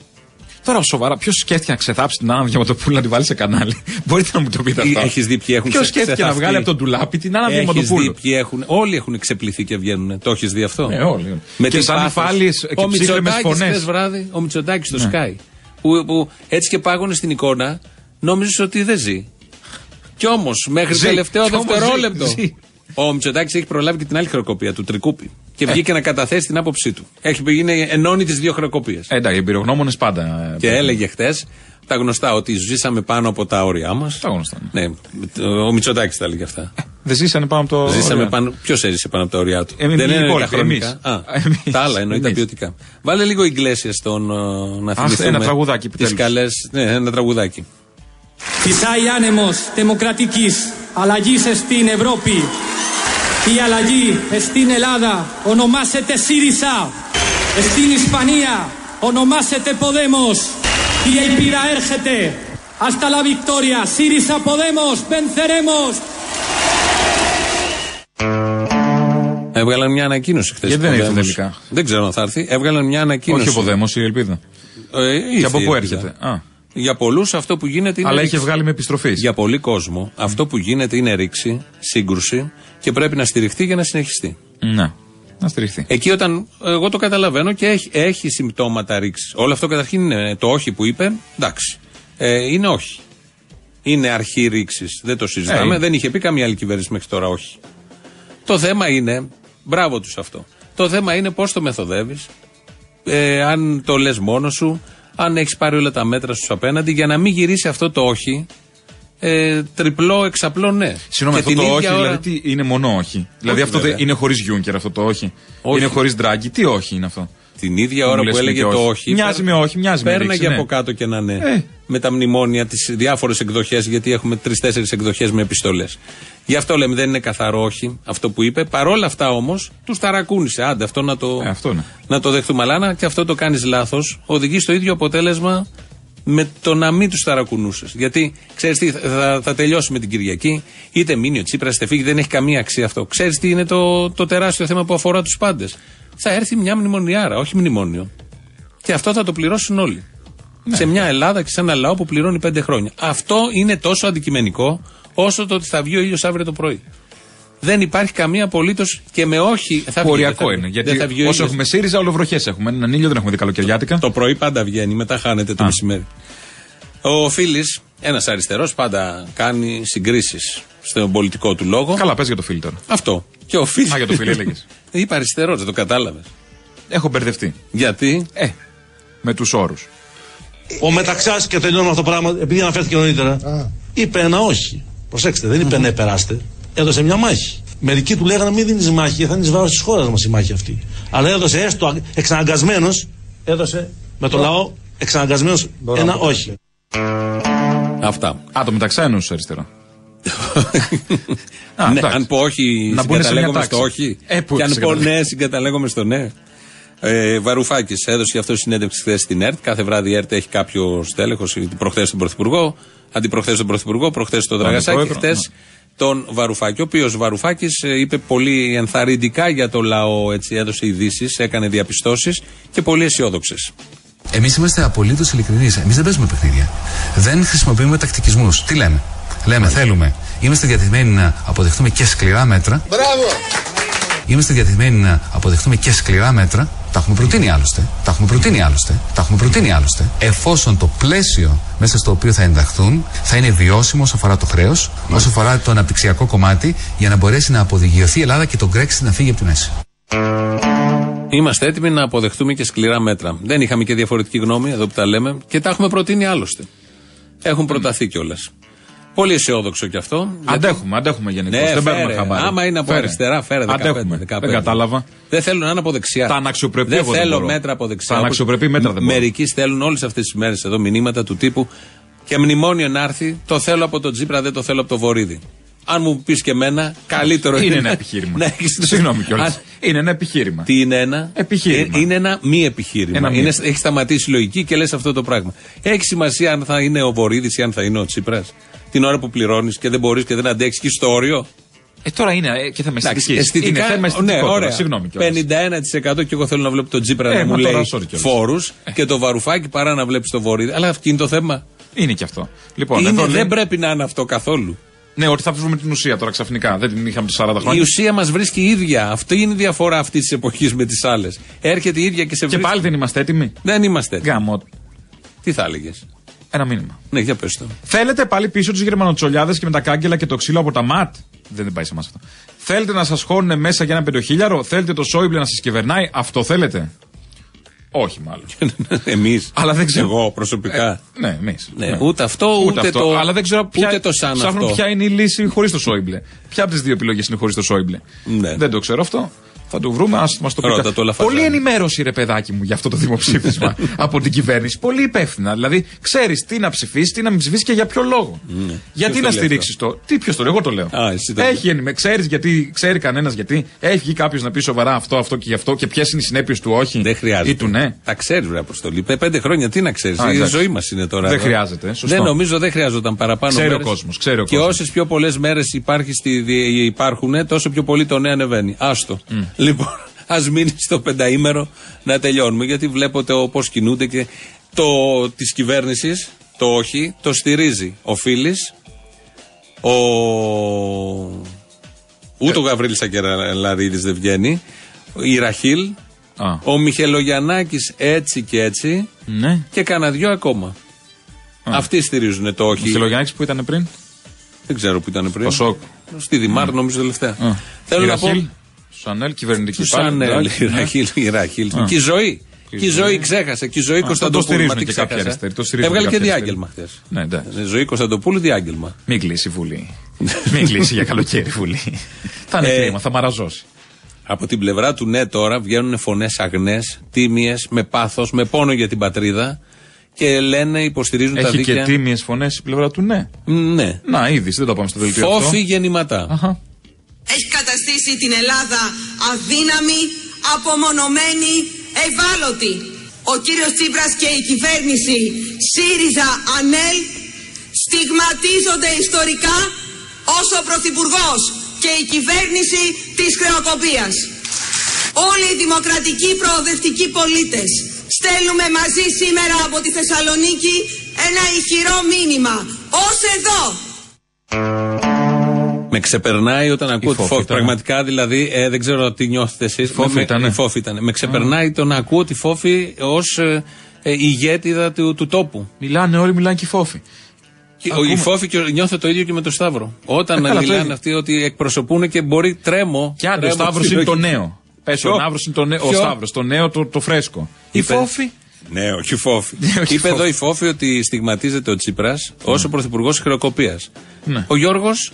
Τώρα σοβαρά, ποιος σκέφτηκε να ξεθάψει την Άννα Διαμαντοπούλου να τη βάλει σε κανάλι; Μπορείτε να μου το πείτε αυτό. Έχεις δει ποιοι έχουν Ποιος ξε- σκέφτηκε να ξεθαφτεί. βγάλει από τον τουλάπι την Άννα Έχεις δει Διαμαντοπούλου. ποιοι έχουν. Όλοι έχουν ξεπληθεί και βγαίνουν. Το έχεις δει αυτό; Ναι, όλοι. Με Και τις σαν πάθος. υφάλιες και Ο ψύχρεμες Μητσοτάκης φωνές. χθες βράδυ, ο Μητσοτάκης στο Ναι. Sky. Που, που έτσι και πάγωνε στην εικόνα, νόμιζες ότι δεν ζει. Κι όμως, μέχρι Ζει. το τελευταίο Κι όμως ζει. δευτερόλεπτο. Ζει. Ο Μητσοτάκη έχει προλάβει και την άλλη χρεοκοπία του Τρικούπη. Και βγήκε να καταθέσει την άποψή του. Έχει γίνει ενώνει τις δύο χρεοκοπίες. Ε, Εντάξει, οι εμπειρογνώμονες πάντα. ε, Και έλεγε χτες τα γνωστά ότι ζήσαμε πάνω από τα όρια μας. Τα γνωστά. Ναι, ο Μητσοτάκης τα έλεγε αυτά. Δεν ζήσανε πάνω από το. Ζήσαμε ωραία. πάνω. Ποιος έζησε πάνω από τα ωριά του; Εμείς, Δεν οι είναι τα υπόλοιποι, χρονικά. εμείς. Α, Εμείς. τα άλλα εννοεί τα Εμείς. ποιοτικά. Βάλε λίγο Ιγκλέσια στον ε, να θυμηθούμε. ένα τραγουδάκι, Τις επιτέλους. καλές, ναι, ένα τραγουδάκι. Φυσάει άνεμος δημοκρατικής αλλαγής στην Ευρώπη. Η αλλαγή στην Ελλάδα ονομάζεται ΣΥΡΙΖΑ. Στην Ισπανία ονομάζεται Podemos. Η ελπίδα έρχεται. Hasta la victoria. ΣΥΡΙΖΑ Podemos. Venceremos. Έβγαλαν μια ανακοίνωση χθες. Γιατί δεν ήρθε τελικά; Δεν ξέρω αν θα έρθει. Έβγαλαν μια ανακοίνωση. Όχι ο Ποδέμο, η ελπίδα. Ε, ήρθε Και από η πού ελπίδα. έρχεται; Α. Για πολλούς αυτό που γίνεται είναι. Αλλά ρήξη. είχε βγάλει με επιστροφής. Για πολύ κόσμο αυτό που γίνεται είναι ρήξη, σύγκρουση και πρέπει να στηριχτεί για να συνεχιστεί. Ναι. Να στηριχθεί. Εκεί όταν εγώ το καταλαβαίνω και έχει, έχει συμπτώματα ρήξης. Όλο αυτό καταρχήν είναι το όχι που είπε, εντάξει. Ε, είναι όχι. Είναι αρχή ρήξης. Δεν το συζητάμε. Ε, δεν είχε πει καμία άλλη κυβέρνηση μέχρι τώρα όχι. Το θέμα είναι, μπράβο τους αυτό. Το θέμα είναι πώς το μεθοδεύεις, ε, αν το λες μόνος σου, αν έχεις πάρει όλα τα μέτρα σου απέναντι, για να μην γυρίσει αυτό το όχι ε, τριπλό, εξαπλό ναι. Συγγνώμη, Και αυτό την το όχι, ίδια ώρα- δηλαδή τι είναι μόνο όχι. Δηλαδή αυτό δεν βέβαια. είναι χωρίς Γιούνκερ αυτό το όχι. Όχι. Είναι χωρίς Ντράγκη. Τι όχι είναι αυτό; Την ίδια Μου ώρα λες που είναι έλεγε και το όχι. όχι. Μοιάζει παίρ- με όχι, μοιάζει με Πέρναγε ρήξη, ναι. από κάτω και ένα ναι. Ε. Με τα μνημόνια, τι διάφορες εκδοχές, γιατί έχουμε τρει-τέσσερι εκδοχές με επιστολές. Γι' αυτό λέμε δεν είναι καθαρό όχι αυτό που είπε. Παρόλα αυτά όμως τους ταρακούνησε. Άντε αυτό να το, Ε, αυτό είναι. να το δεχτούμε. Αλλά να και αυτό το κάνεις λάθος, οδηγεί στο ίδιο αποτέλεσμα με το να μην τους ταρακουνούσε. Γιατί ξέρεις τι, θα, θα τελειώσει με την Κυριακή, είτε μείνει ο Τσίπρας, είτε φύγει, δεν έχει καμία αξία αυτό. Ξέρεις τι είναι το, το τεράστιο θέμα που αφορά τους πάντες. Θα έρθει μια μνημονιάρα, όχι μνημόνιο. Και αυτό θα το πληρώσουν όλοι. Ναι. Σε μια Ελλάδα και σε ένα λαό που πληρώνει πέντε χρόνια. Αυτό είναι τόσο αντικειμενικό όσο το ότι θα βγει ο ήλιος αύριο το πρωί. Δεν υπάρχει καμία απολύτως και με όχι. Θα βγει, Ποριακό δεν θα- είναι. δεν Γιατί θα βγει ο όσο ήλιος. έχουμε ΣΥΡΙΖΑ, όλο βροχέ έχουμε. Έναν ήλιο δεν έχουμε δει καλοκαιριάτικα. Το πρωί πάντα βγαίνει, μετά χάνεται το Α. μεσημέρι. Ο Φίλης, ένας αριστερός, πάντα κάνει συγκρίσεις στον πολιτικό του λόγο. Καλά, πες για το φίλτρο. Αυτό. Και ο Φίλη. Α, για το Φίλη έλεγες. Είπα αριστερός, δεν το κατάλαβες. Έχω μπερδευτεί. Γιατί; Ε, με τους όρους. Ο Μεταξάς, και τελειώνω αυτό το πράγμα, επειδή αναφέρθηκε νωρίτερα, είπε ένα όχι. Προσέξτε, δεν είπε ναι, περάστε. Έδωσε μια μάχη. Μερικοί του λέγανε μην δίνεις μάχη, γιατί θα είναι βάρο τη χώρα μας η μάχη αυτή. Αλλά έδωσε έστω εξαναγκασμένος, έδωσε με το λαό εξαναγκασμένος ένα όχι. Αυτά. Α, το μεταξά εννοούσε αριστερά. Α, ναι, εντάξει. αν πω όχι, Να μπουν σε μια συγκαταλέγομαι στο τάξη. όχι. Ε, πού και αν σε πω καταλαβαίνω. ναι, συγκαταλέγομαι στο ναι. Ε, Βαρουφάκης έδωσε γι' αυτό συνέντευξη χθες στην ΕΡΤ. Κάθε βράδυ η ΕΡΤ έχει κάποιο στέλεχος, προχθές τον Πρωθυπουργό, αντιπροχθές τον Πρωθυπουργό, προχθές τον Δραγασάκη, Αντιπρόεδρο, χθες τον Βαρουφάκη. Ο οποίος Βαρουφάκης είπε πολύ ενθαρρυντικά για το λαό, έτσι, έδωσε ειδήσεις, έκανε διαπιστώσεις και πολύ αισιόδοξες. Εμείς είμαστε απολύτως ειλικρινείς. Εμείς δεν παίζουμε παιχνίδια. Δεν χρησιμοποιούμε τακτικισμούς. Τι λέμε; Λέμε, θέλουμε. Είμαστε διατεθειμένοι να αποδεχτούμε και σκληρά μέτρα. Μπράβο! Είμαστε διατεθειμένοι να αποδεχτούμε και σκληρά μέτρα. Τα έχουμε προτείνει άλλωστε. Τα έχουμε προτείνει άλλωστε. Τα έχουμε προτείνει άλλωστε. Εφόσον το πλαίσιο μέσα στο οποίο θα ενταχθούν θα είναι βιώσιμο όσο αφορά το χρέος, όσο αφορά το αναπτυξιακό κομμάτι, για να μπορέσει να αποδηγιωθεί η Ελλάδα και το Brexit να φύγει από τη μέση. Είμαστε έτοιμοι να αποδεχτούμε και σκληρά μέτρα. Δεν είχαμε και διαφορετική γνώμη εδώ που τα λέμε και τα έχουμε προτείνει άλλωστε. Έχουν προταθεί κιόλας. Πολύ αισιόδοξο κι αυτό. γιατί- Αντέχουμε, αντέχουμε γενικώς. Ναι, δεν παίρνουμε φέρε. χαμπάρι. Άμα είναι από Φέρε. αριστερά, φέρε 15, Αντέχουμε. 15. Δεν κατάλαβα. Δεν θέλω να είναι από δεξιά. Τα αναξιοπρεπή Δεν εγώ δεν θέλω μπορώ. μέτρα από δεξιά. Τα Όπως αναξιοπρεπή μέτρα δεν μπορώ. Μερικοί στέλνουν όλες αυτές τις μέρες εδώ μηνύματα του τύπου και μνημόνιο να έρθει. Το θέλω από τον Τζίπρα, δεν το θέλω από το Βορύδι. Αν μου πεις και εμένα, καλύτερο Είναι ένα επιχείρημα. να έχεις- Συγγνώμη κιόλας. Αν- Είναι ένα επιχείρημα. Τι είναι ένα; Επιχείρημα. Ε, Είναι ένα μη επιχείρημα. Ένα μη. Είναι, έχει σταματήσει η λογική και λες αυτό το πράγμα. Έχει σημασία αν θα είναι ο Βορύδης ή αν θα είναι ο Τσίπρας. Την ώρα που πληρώνεις και δεν μπορείς και δεν αντέξει και στο όριο. Ε, τώρα είναι ε, και θέμα Εντάξει, αισθητική. Είναι θέμα ναι, αισθητικό. τώρα, ωραία. Συγγνώμη κιόλας. 51% και εγώ θέλω να βλέπω τον Τσίπρα Ε, να μου μα τώρα, λέει sorry κιόλας. φόρους και το βαρουφάκι παρά να βλέπεις το Βορύδη. Αλλά αυτό είναι το θέμα. Είναι και αυτό. Λοιπόν, είναι, εδώ λέει- δεν πρέπει να είναι αυτό καθόλου. Ναι, ότι θα βρούμε την ουσία τώρα ξαφνικά. Δεν την είχαμε το 40 χρόνια. Η ουσία μας βρίσκει η ίδια. Αυτή είναι η διαφορά αυτής της εποχής με τις άλλες. Έρχεται η ίδια και σε Και βρίσκει. πάλι δεν είμαστε έτοιμοι. Δεν είμαστε έτοιμοι. Γάμο. Τι θα έλεγες; Ένα μήνυμα. Ναι, για πες το. Θέλετε πάλι πίσω τους Γερμανοτσολιάδες και με τα κάγκελα και το ξύλο από τα ματ; Δεν, δεν πάει σε εμάς αυτό. Θέλετε να σας χώνουν μέσα για ένα πεντοχίλιαρο; Θέλετε το Σόιμπλε να σας κυβερνάει; Αυτό θέλετε; Όχι μάλλον. Εμείς. Αλλά δεν ξέρω. Εγώ προσωπικά. Ναι, εμείς. Ναι, ούτε αυτό, ούτε το- Αλλά δεν ξέρω ποια, ούτε το σαν ψάχνω αυτό. ποια είναι η λύση χωρίς το Σόιμπλε. Ποια από τις δύο επιλογές είναι χωρίς το Σόιμπλε. Ναι. Δεν το ξέρω αυτό. Θα το βρούμε, ας μας το πει. Ρώτα κα- το Λαφαζάνη. Πολύ ενημέρωση, ρε παιδάκι μου, για αυτό το δημοψήφισμα από την κυβέρνηση. Πολύ υπεύθυνα. Δηλαδή, ξέρεις τι να ψηφίσεις, τι να μην ψηφίσεις και για ποιο λόγο. Γιατί Ποιος να το λέει στηρίξεις το. Τι, ποιος το λέει, εγώ το λέω. Α, εσύ το Έχει ενημέρωση. Ξέρεις γιατί, ξέρει κανένας γιατί; Έχει βγει κάποιος να πει σοβαρά αυτό, αυτό και γι' αυτό και ποιες είναι οι συνέπειες του όχι. Δεν χρειάζεται. Ή του ναι. Τα ξέρεις, βρε Αποστολή. Πέ- Πέντε χρόνια τι να ξέρεις; Α, Η εντάξει. ζωή μας είναι τώρα. Δεν εδώ. χρειάζεται, σωστό. Δεν νομίζω δεν χρειάζονταν παραπάνω. Ξέρει ο μέρες. κόσμος, ξέρει ο Και κόσμος. όσες πιο πολλές μέρες υπάρχουν, τόσο πιο πολύ το ναι ανεβαίνει. Άστο. Λοιπόν, ας μείνει στο πενταήμερο να τελειώνουμε. Γιατί βλέπω πώ κινούνται και το της κυβέρνησης, το όχι, το στηρίζει ο Φίλης, ο. Ούτε ο Γαβρίλης Ακεραλαρίδης δεν βγαίνει. Η Ραχίλ. Ο Μιχελογιαννάκης έτσι και έτσι. Ναι. Και κανένα δυο ακόμα. Αυτοί στηρίζουν το όχι. Ο Χιλογιάννη που ήταν πριν; Δεν ξέρω που ήταν πριν. Το σοκ. Στη Δημάρ, νομίζω τελευταία. Θέλω Η να πω. Ραχίλ, Σανέλ, κυβερνητική Τους πάλι, Σανέλ, εντάξει, η ναι. Ραχίλ, η Ραχίλ. Α. Και η ζωή. Και η Και η ζωή. ζωή ξέχασε. Και η ζωή Αυτό το Κωνσταντοπούλου. στηρίζουν μα τι και κάποιοι ξέχασε. αριστεροί, το στηρίζουν Έβγαλε και και κάποιοι διάγγελμα χθες. Ναι, εντάξει. Ζωή Κωνσταντοπούλου διάγγελμα. Μην κλείσει η Βουλή. Μην κλείσει για καλοκαίρι η Βουλή. θα είναι Ε, κρίμα, θα μαραζώσει. Από την πλευρά του ναι τώρα βγαίνουν φωνές αγνές, τίμιες, με πάθος, με πόνο για την πατρίδα και λένε, υποστηρίζουν τα Έχει δίκαια. και τίμιες φωνές η πλευρά του, ναι. Ναι. Να, ήδη, δεν το πάμε στο δελτίο αυτό. Φόφη γεννηματά. Έχει καταστήσει την Ελλάδα αδύναμη, απομονωμένη, ευάλωτη. Ο κύριος Τσίπρας και η κυβέρνηση ΣΥΡΙΖΑ ΑΝΕΛ στιγματίζονται ιστορικά ως ο Πρωθυπουργός και η κυβέρνηση της χρεοκοπίας. Όλοι οι δημοκρατικοί προοδευτικοί πολίτες στέλνουμε μαζί σήμερα από τη Θεσσαλονίκη ένα ηχηρό μήνυμα. Ως εδώ! Με ξεπερνάει όταν ακούω τη φόφη φόφη. ήταν. Πραγματικά δηλαδή, ε, δεν ξέρω τι νιώθετε εσείς. φόφη ήτανε. Η φόφη ήταν. Με ξεπερνάει το να ακούω τη φόφη ως ε, ε, ηγέτιδα του, του τόπου. Μιλάνε όλοι, μιλάνε και οι φόφοι. Και, ο, Ακούμε. η φόφη και ο- νιώθω το ίδιο και με το Σταύρο. Όταν Ε, καλά, το μιλάνε ίδιο. αυτοί ότι εκπροσωπούν και μπορεί τρέμω. Και άντε, ο τρέμω Σταύρος στη είναι το λογική. νέο. Πες ο Ποιο; Ναύρο είναι το νέο. Ο Ποιο; Σταύρος, το νέο, το, το φρέσκο. Η Είπε- φόφη; Ναι, όχι η φόφη. Ναι, όχι η Είπε φόφη. εδώ η φόφη ότι στιγματίζεται ο Τσίπρας ως ο πρωθυπουργός χρεοκοπίας. Ναι. Ο Γιώργος,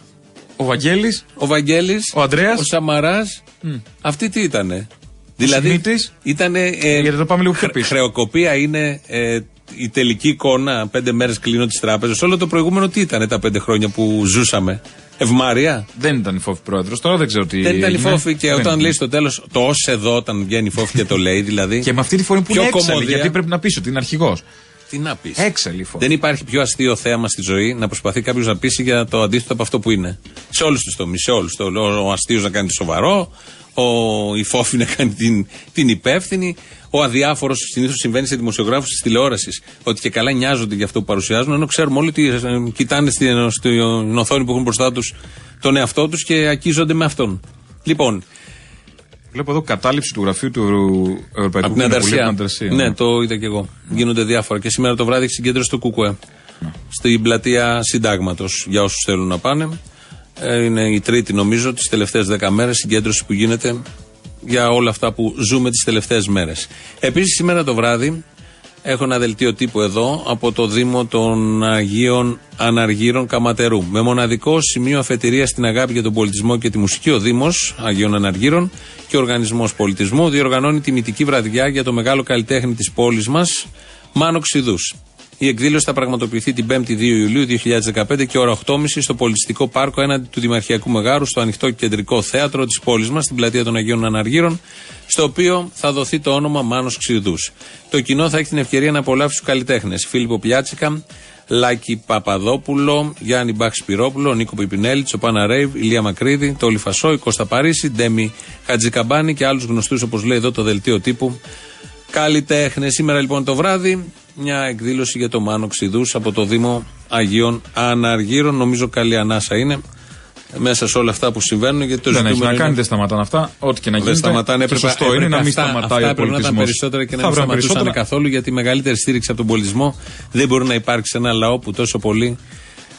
Ο Βαγγέλης, ο Βαγγέλης, ο Ανδρέας, ο Σαμαράς. Αυτοί τι ήτανε; Δηλαδή Σιμίτης. ήταν. Ε, γιατί το πάμε λίγο πιο πίσω. Χρεοκοπία είναι ε, η τελική εικόνα. Πέντε μέρες κλείνω τις τράπεζες. Όλο το προηγούμενο τι ήταν τα πέντε χρόνια που ζούσαμε; Ευμάρεια. Δεν ήταν η φόφη πρόεδρος. Τώρα δεν ξέρω τι. Δεν ήταν η έγινε. φόφη και Δεν όταν ήταν. λέει στο τέλος το ως εδώ, όταν βγαίνει η φόφη και το λέει δηλαδή. Και με αυτή τη φωνή που πιο είναι έξαλλη, κομμωδία. γιατί πρέπει να πεις ότι είναι αρχηγός. Τι να πεις. Έξαλλη η φόφη. Δεν υπάρχει πιο αστείο θέαμα στη ζωή να προσπαθεί κάποιος να πείσει για το αντίθετο από αυτό που είναι. Σε όλους τους τομείς. Σε όλους. Ο αστείος να κάνει το σοβαρό, ο, η φόφη να κάνει την, την υπεύθυνη, ο αδιάφορος συνήθως συμβαίνει σε δημοσιογράφους της τηλεόρασης. Ότι και καλά νοιάζονται για αυτό που παρουσιάζουν, ενώ ξέρουμε όλοι ότι ε, κοιτάνε στην, στην οθόνη που έχουν μπροστά τους τον εαυτό τους και ακίζονται με αυτόν. Λοιπόν, Βλέπω εδώ κατάληψη του γραφείου του Ευρωπαϊκού από την Κοινοβουλίου Ανταρσία. από την Ανταρσία, Ναι, το είδα και εγώ. Γίνονται διάφορα. Και σήμερα το βράδυ έχει συγκέντρωση του ΚΚΕ. Στην πλατεία Συντάγματος. Για όσους θέλουν να πάνε. Ε, Είναι η τρίτη, νομίζω, τις τελευταίες δέκα μέρες συγκέντρωση που γίνεται για όλα αυτά που ζούμε τις τελευταίες μέρες. Επίσης, σήμερα το βράδυ έχω ένα δελτίο τύπου εδώ από το Δήμο των Αγίων Αναργύρων Καματερού. Με μοναδικό σημείο αφετηρία στην αγάπη για τον πολιτισμό και τη μουσική, ο Δήμος Αγίων Αναργύρων και ο Οργανισμός Πολιτισμού διοργανώνει τιμητική βραδιά για το μεγάλο καλλιτέχνη της πόλης μας, Μάνο Ξηδού. Η εκδήλωση θα πραγματοποιηθεί την 5η 2 Ιουλίου 2015 και ώρα 8.30 στο Πολιτιστικό Πάρκο έναντι του Δημαρχιακού Μεγάρου, στο ανοιχτό κεντρικό θέατρο της πόλης μας, στην πλατεία των Αγίων Αναργύρων, στο οποίο θα δοθεί το όνομα Μάνος Ξηρδούς. Το κοινό θα έχει την ευκαιρία να απολαύσει τους καλλιτέχνες Φίλιππο Πιάτσικα, Λάκη Παπαδόπουλο, Γιάννη Μπαχ Σπυρόπουλο, Νίκο Πιπινέλη, Τσοπάνα Ρέιβ, Ηλία Μακρύδη, Τόλι Φασόη, Κώστα Παρίσι, Ντέμι Χατζικαμπάνη και άλλους γνωστούς όπως λέει εδώ το δελτίο τύπου καλλιτέχνες. Σήμερα λοιπόν το βράδυ μια εκδήλωση για το Μάνο Ξηδού από το Δήμο Αγίων Αναργύρων. Νομίζω καλή ανάσα είναι μέσα σε όλα αυτά που συμβαίνουν. Γιατί το δεν έχει να είναι... κάνει, δεν σταματάνε αυτά. Ό,τι και να Δεν γίνεται. σταματάνε, Και έπρεπε, σωστό έπρεπε είναι να μην αυτά, σταματάει αυτά ο έπρεπε να ήταν πολιτισμός. περισσότερα και να μην σταματούσαν καθόλου γιατί η μεγαλύτερη στήριξη από τον πολιτισμό δεν μπορεί να υπάρξει σε ένα λαό που τόσο πολύ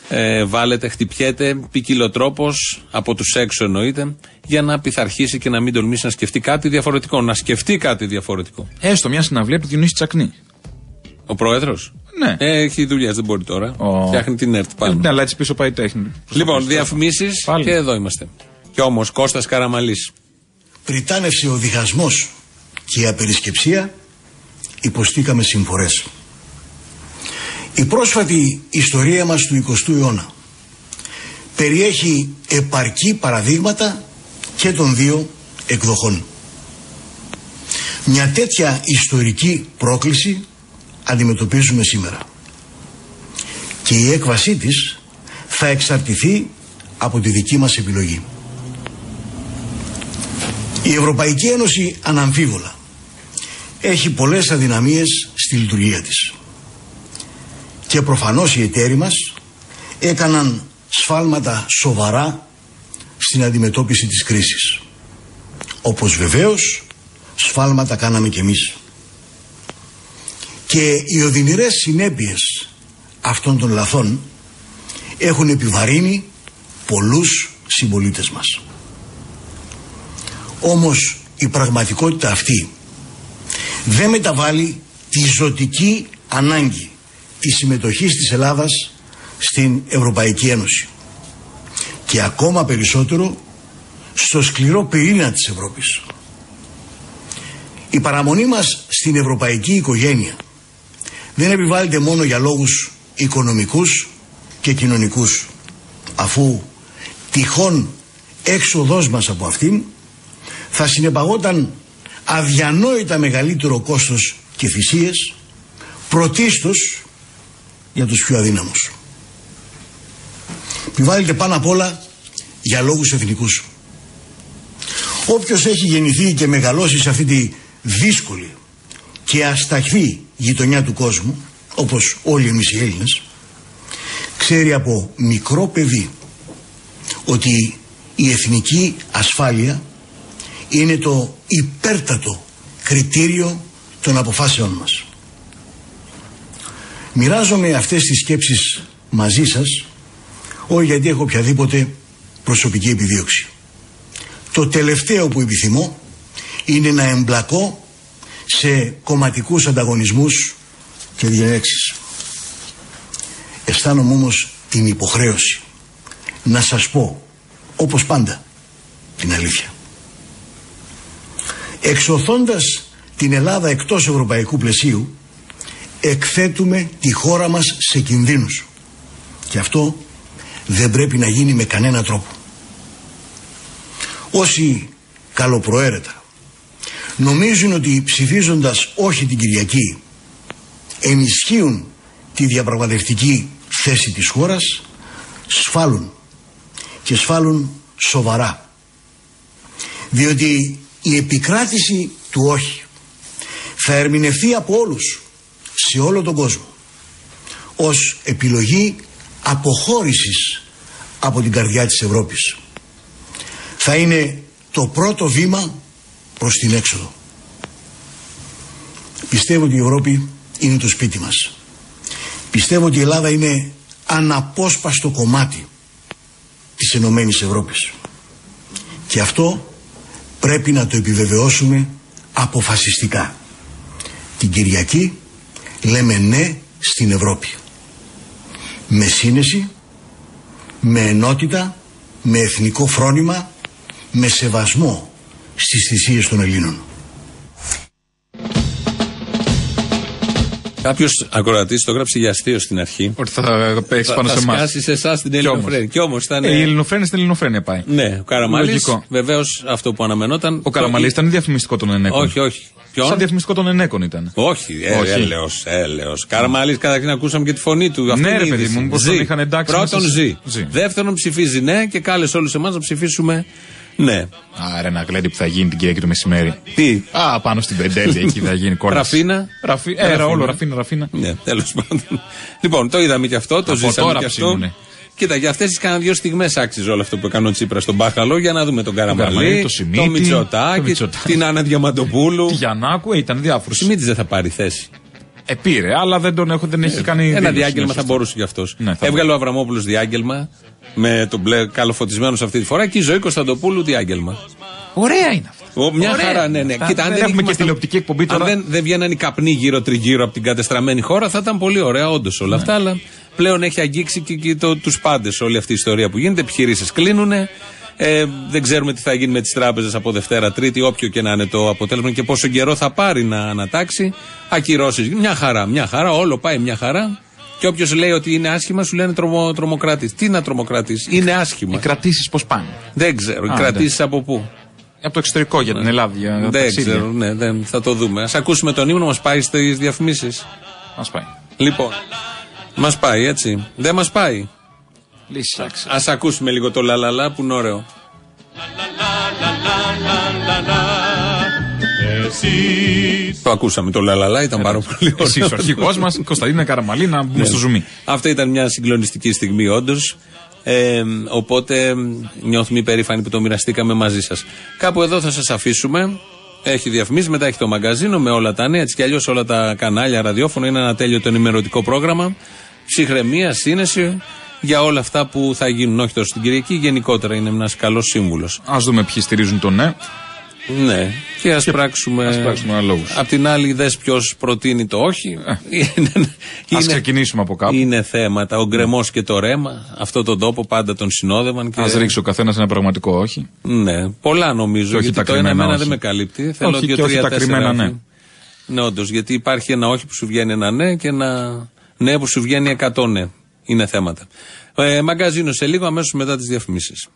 ε, βάλετε, χτυπιέται ποικιλοτρόπο από τους έξω εννοείται, για να πειθαρχήσει και να μην τολμήσει να σκεφτεί κάτι διαφορετικό. Να σκεφτεί κάτι διαφορετικό. Έστω μια συναυλία από τη Διονύση Τσακνή. Ο πρόεδρος; Ναι. Ε, έχει δουλειά, δεν μπορεί τώρα. Φτιάχνει την ΕΡΤ πάνω. Ναι, αλλά έτσι πίσω πάει η τέχνη. Λοιπόν, διαφημίσεις και εδώ είμαστε. Και όμως, Κώστας Καραμαλής Πριτάνευσε ο διχασμός και η απερισκεψία, υποστήκαμε συμφορές. Η πρόσφατη ιστορία μας του 20ου αιώνα περιέχει επαρκή παραδείγματα και των δύο εκδοχών. Μια τέτοια ιστορική πρόκληση αντιμετωπίζουμε σήμερα. Και η έκβασή της θα εξαρτηθεί από τη δική μας επιλογή. Η Ευρωπαϊκή Ένωση αναμφίβολα έχει πολλές αδυναμίες στη λειτουργία της. Και προφανώς οι εταίροι μας έκαναν σφάλματα σοβαρά στην αντιμετώπιση της κρίσης. Όπως βεβαίως σφάλματα κάναμε κι εμείς. Και οι οδυνηρές συνέπειες αυτών των λαθών έχουν επιβαρύνει πολλούς συμπολίτες μας. Όμως η πραγματικότητα αυτή δεν μεταβάλλει τη ζωτική ανάγκη της συμμετοχής της Ελλάδας στην Ευρωπαϊκή Ένωση και ακόμα περισσότερο στο σκληρό πυρήνα της Ευρώπης. Η παραμονή μας στην ευρωπαϊκή οικογένεια δεν επιβάλλεται μόνο για λόγους οικονομικούς και κοινωνικούς αφού τυχόν έξοδός μας από αυτήν θα συνεπαγόταν αδιανόητα μεγαλύτερο κόστος και θυσίες πρωτίστως για τους πιο αδύναμους. Επιβάλλεται πάνω απ' όλα για λόγους εθνικούς. Όποιος έχει γεννηθεί και μεγαλώσει σε αυτή τη δύσκολη και ασταχή γειτονιά του κόσμου, όπως όλοι εμείς οι Έλληνες, ξέρει από μικρό παιδί ότι η εθνική ασφάλεια είναι το υπέρτατο κριτήριο των αποφάσεών μας. Μοιράζομαι αυτές τις σκέψεις μαζί σας όχι γιατί έχω οποιαδήποτε προσωπική επιδίωξη. Το τελευταίο που επιθυμώ είναι να εμπλακώ σε κομματικούς ανταγωνισμούς και διενέξεις. Αισθάνομαι όμως την υποχρέωση να σας πω όπως πάντα την αλήθεια. Εξωθώντας την Ελλάδα εκτός ευρωπαϊκού πλαισίου εκθέτουμε τη χώρα μας σε κινδύνους και αυτό δεν πρέπει να γίνει με κανένα τρόπο. Όσοι καλοπροαίρετα νομίζουν ότι ψηφίζοντας όχι την Κυριακή ενισχύουν τη διαπραγματευτική θέση της χώρας σφάλουν και σφάλουν σοβαρά διότι η επικράτηση του όχι θα ερμηνευτεί από όλους σε όλο τον κόσμο ως επιλογή αποχώρησης από την καρδιά της Ευρώπης. Θα είναι το πρώτο βήμα προς την έξοδο. Πιστεύω ότι η Ευρώπη είναι το σπίτι μας. Πιστεύω ότι η Ελλάδα είναι αναπόσπαστο κομμάτι της Ενωμένης Ευρώπης. Και αυτό πρέπει να το επιβεβαιώσουμε αποφασιστικά. Την Κυριακή λέμε ναι στην Ευρώπη. Με σύνεση, με ενότητα, με εθνικό φρόνημα, με σεβασμό στις θυσίες των Ελλήνων. Κάποιος ακροατής το έγραψε για αστείο στην αρχή. Ότι θα παίξει πάνω θα σε εμάς. σκάσει σε εσάς την Ελληνοφρένεια. Κι όμως ήταν. Ε, η Ελληνοφρένεια στην Ελληνοφρένεια πάει. Ναι, ο Καραμαλή. Λογικό. Βεβαίως αυτό που αναμενόταν. Ο Καραμαλή ήταν διαφημιστικό των Ενέκων. Όχι, όχι. Ποιον; Σαν διαφημιστικό των Ενέκων ήταν. Όχι, ε, Όχι. έλεος, έλεος. Καραμαλής καταρχήν ακούσαμε και τη φωνή του. Αυτή Ναι, είναι ρε η παιδί είδηση. μου, πώς Ζει. τον είχαν εντάξει Πρώτον μέσα σε- ζει. ζει. Δεύτερον ψηφίζει ναι και κάλεσε όλους εμάς να ψηφίσουμε ναι. Άρα ένα γλέντι που θα γίνει την Κυριακή το μεσημέρι. Τι; Α, πάνω στην Πεντέλη εκεί θα γίνει κόλληση. Ραφίνα. Ραφί... Ε, όλο, ραφίνα, ραφίνα. Ναι, τέλος πάντων. λοιπόν, το είδαμε και αυτό, το Από ζήσαμε τώρα και αυτό. ψήνουνε. Κοίτα, για αυτές τις κάνα δύο στιγμές άξιζε όλο αυτό που έκανε ο Τσίπρας στον Μπάχαλο για να δούμε τον Καραμαλή, Καραμαλή, το Σιμίτη, Μητσοτάκη, το Μητσοτάκη. την Άννα Διαμαντοπούλου. Τη Γιαννάκου, ε, ήταν διάφορους. Ο Σιμίτη δεν θα πάρει θέση. Ε, πήρε, αλλά δεν, τον έχω, δεν έχει κάνει. Ένα δήλωση, διάγγελμα ναι, θα σωστό. μπορούσε κι αυτός. Ναι, θα Έβγαλε ο Αβραμόπουλος διάγγελμα με τον μπλε καλοφωτισμένο αυτή τη φορά και η ζωή Κωνσταντοπούλου διάγγελμα. Ωραία είναι αυτό. Ο, μια Ωραία. χαρά, ναι, ναι. Αυτά Κοίτα, αν δεν δεν έχουμε και ήμασταν- τηλεοπτική εκπομπή τώρα. Αν δεν, δεν βγαίναν οι καπνοί γύρω-τριγύρω από την κατεστραμμένη χώρα, θα ήταν πολύ ωραία, όντως Ναι. όλα αυτά. Αλλά πλέον έχει αγγίξει και, και το, τους πάντες όλη αυτή η ιστορία που γίνεται. Επιχειρήσεις κλείνουν. Ε, δεν ξέρουμε τι θα γίνει με τις τράπεζες από Δευτέρα Τρίτη, όποιο και να είναι το αποτέλεσμα και πόσο καιρό θα πάρει να ανατάξει. Ακυρώσεις. Μια χαρά, μια χαρά. Όλο πάει μια χαρά. Και όποιος λέει ότι είναι άσχημα, σου λένε τρομο, τρομοκράτη. Τι να τρομοκράτη, είναι άσχημα. Οι κρατήσεις πώς πάνε; Δεν ξέρω. Οι Α, κρατήσεις από πού; Από το εξωτερικό για την Ελλάδα. Για τα Δεν ταξίδια. ξέρω, ναι, δεν, θα το δούμε. Α ακούσουμε τον ύμνο, μας πάει στις διαφημίσεις. Μας πάει. Λοιπόν, μας πάει έτσι. Δεν μας πάει. Λύση. Α ακούσουμε λίγο το λαλαλά που είναι ωραίο. Το ακούσαμε το λαλαλά, ήταν πάρα πολύ ωραίο. Εσύ ο αρχηγός μας, Κωνσταντίνα Καραμαλή, να μπούμε Ναι. στο ζουμί. Αυτή ήταν μια συγκλονιστική στιγμή, όντως. Ε, οπότε νιώθουμε υπερήφανοι που το μοιραστήκαμε μαζί σας. Κάπου εδώ θα σας αφήσουμε. Έχει διαφημίσει, μετά έχει το μαγκαζίνο με όλα τα νέα. Έτσι κι αλλιώς όλα τα κανάλια, ραδιόφωνο είναι ένα τέλειο το ενημερωτικό πρόγραμμα. Ψυχραιμία, σύνεση για όλα αυτά που θα γίνουν. Όχι τόσο στην Κυριακή, γενικότερα είναι ένας καλός σύμβουλος. Α δούμε ποιοι στηρίζουν το ναι. Ναι, και ας πράξουμε. ας πράξουμε αναλόγους. Απ' την άλλη, δες ποιος προτείνει το όχι. Είναι- Α είναι- ξεκινήσουμε από κάπου. είναι θέματα. Ο γκρεμός και το ρέμα, αυτό τον τόπο πάντα τον συνόδευαν. Και... Α ρίξει ο καθένας ένα πραγματικό όχι. Ναι, πολλά νομίζω. Και όχι γιατί τα το ένα κρυμμένα εμένα όχι. δεν με καλύπτει. Θέλω Όχι, δύο, και όχι τρία, τα τέσσερα κρυμμένα, όχι. Ναι, όντως. Γιατί υπάρχει ένα όχι που σου βγαίνει ένα ναι και ένα ναι που σου βγαίνει εκατό ναι. Είναι θέματα. Ε, μαγκαζίνο σε λίγο, αμέσως μετά τις διαφημίσεις.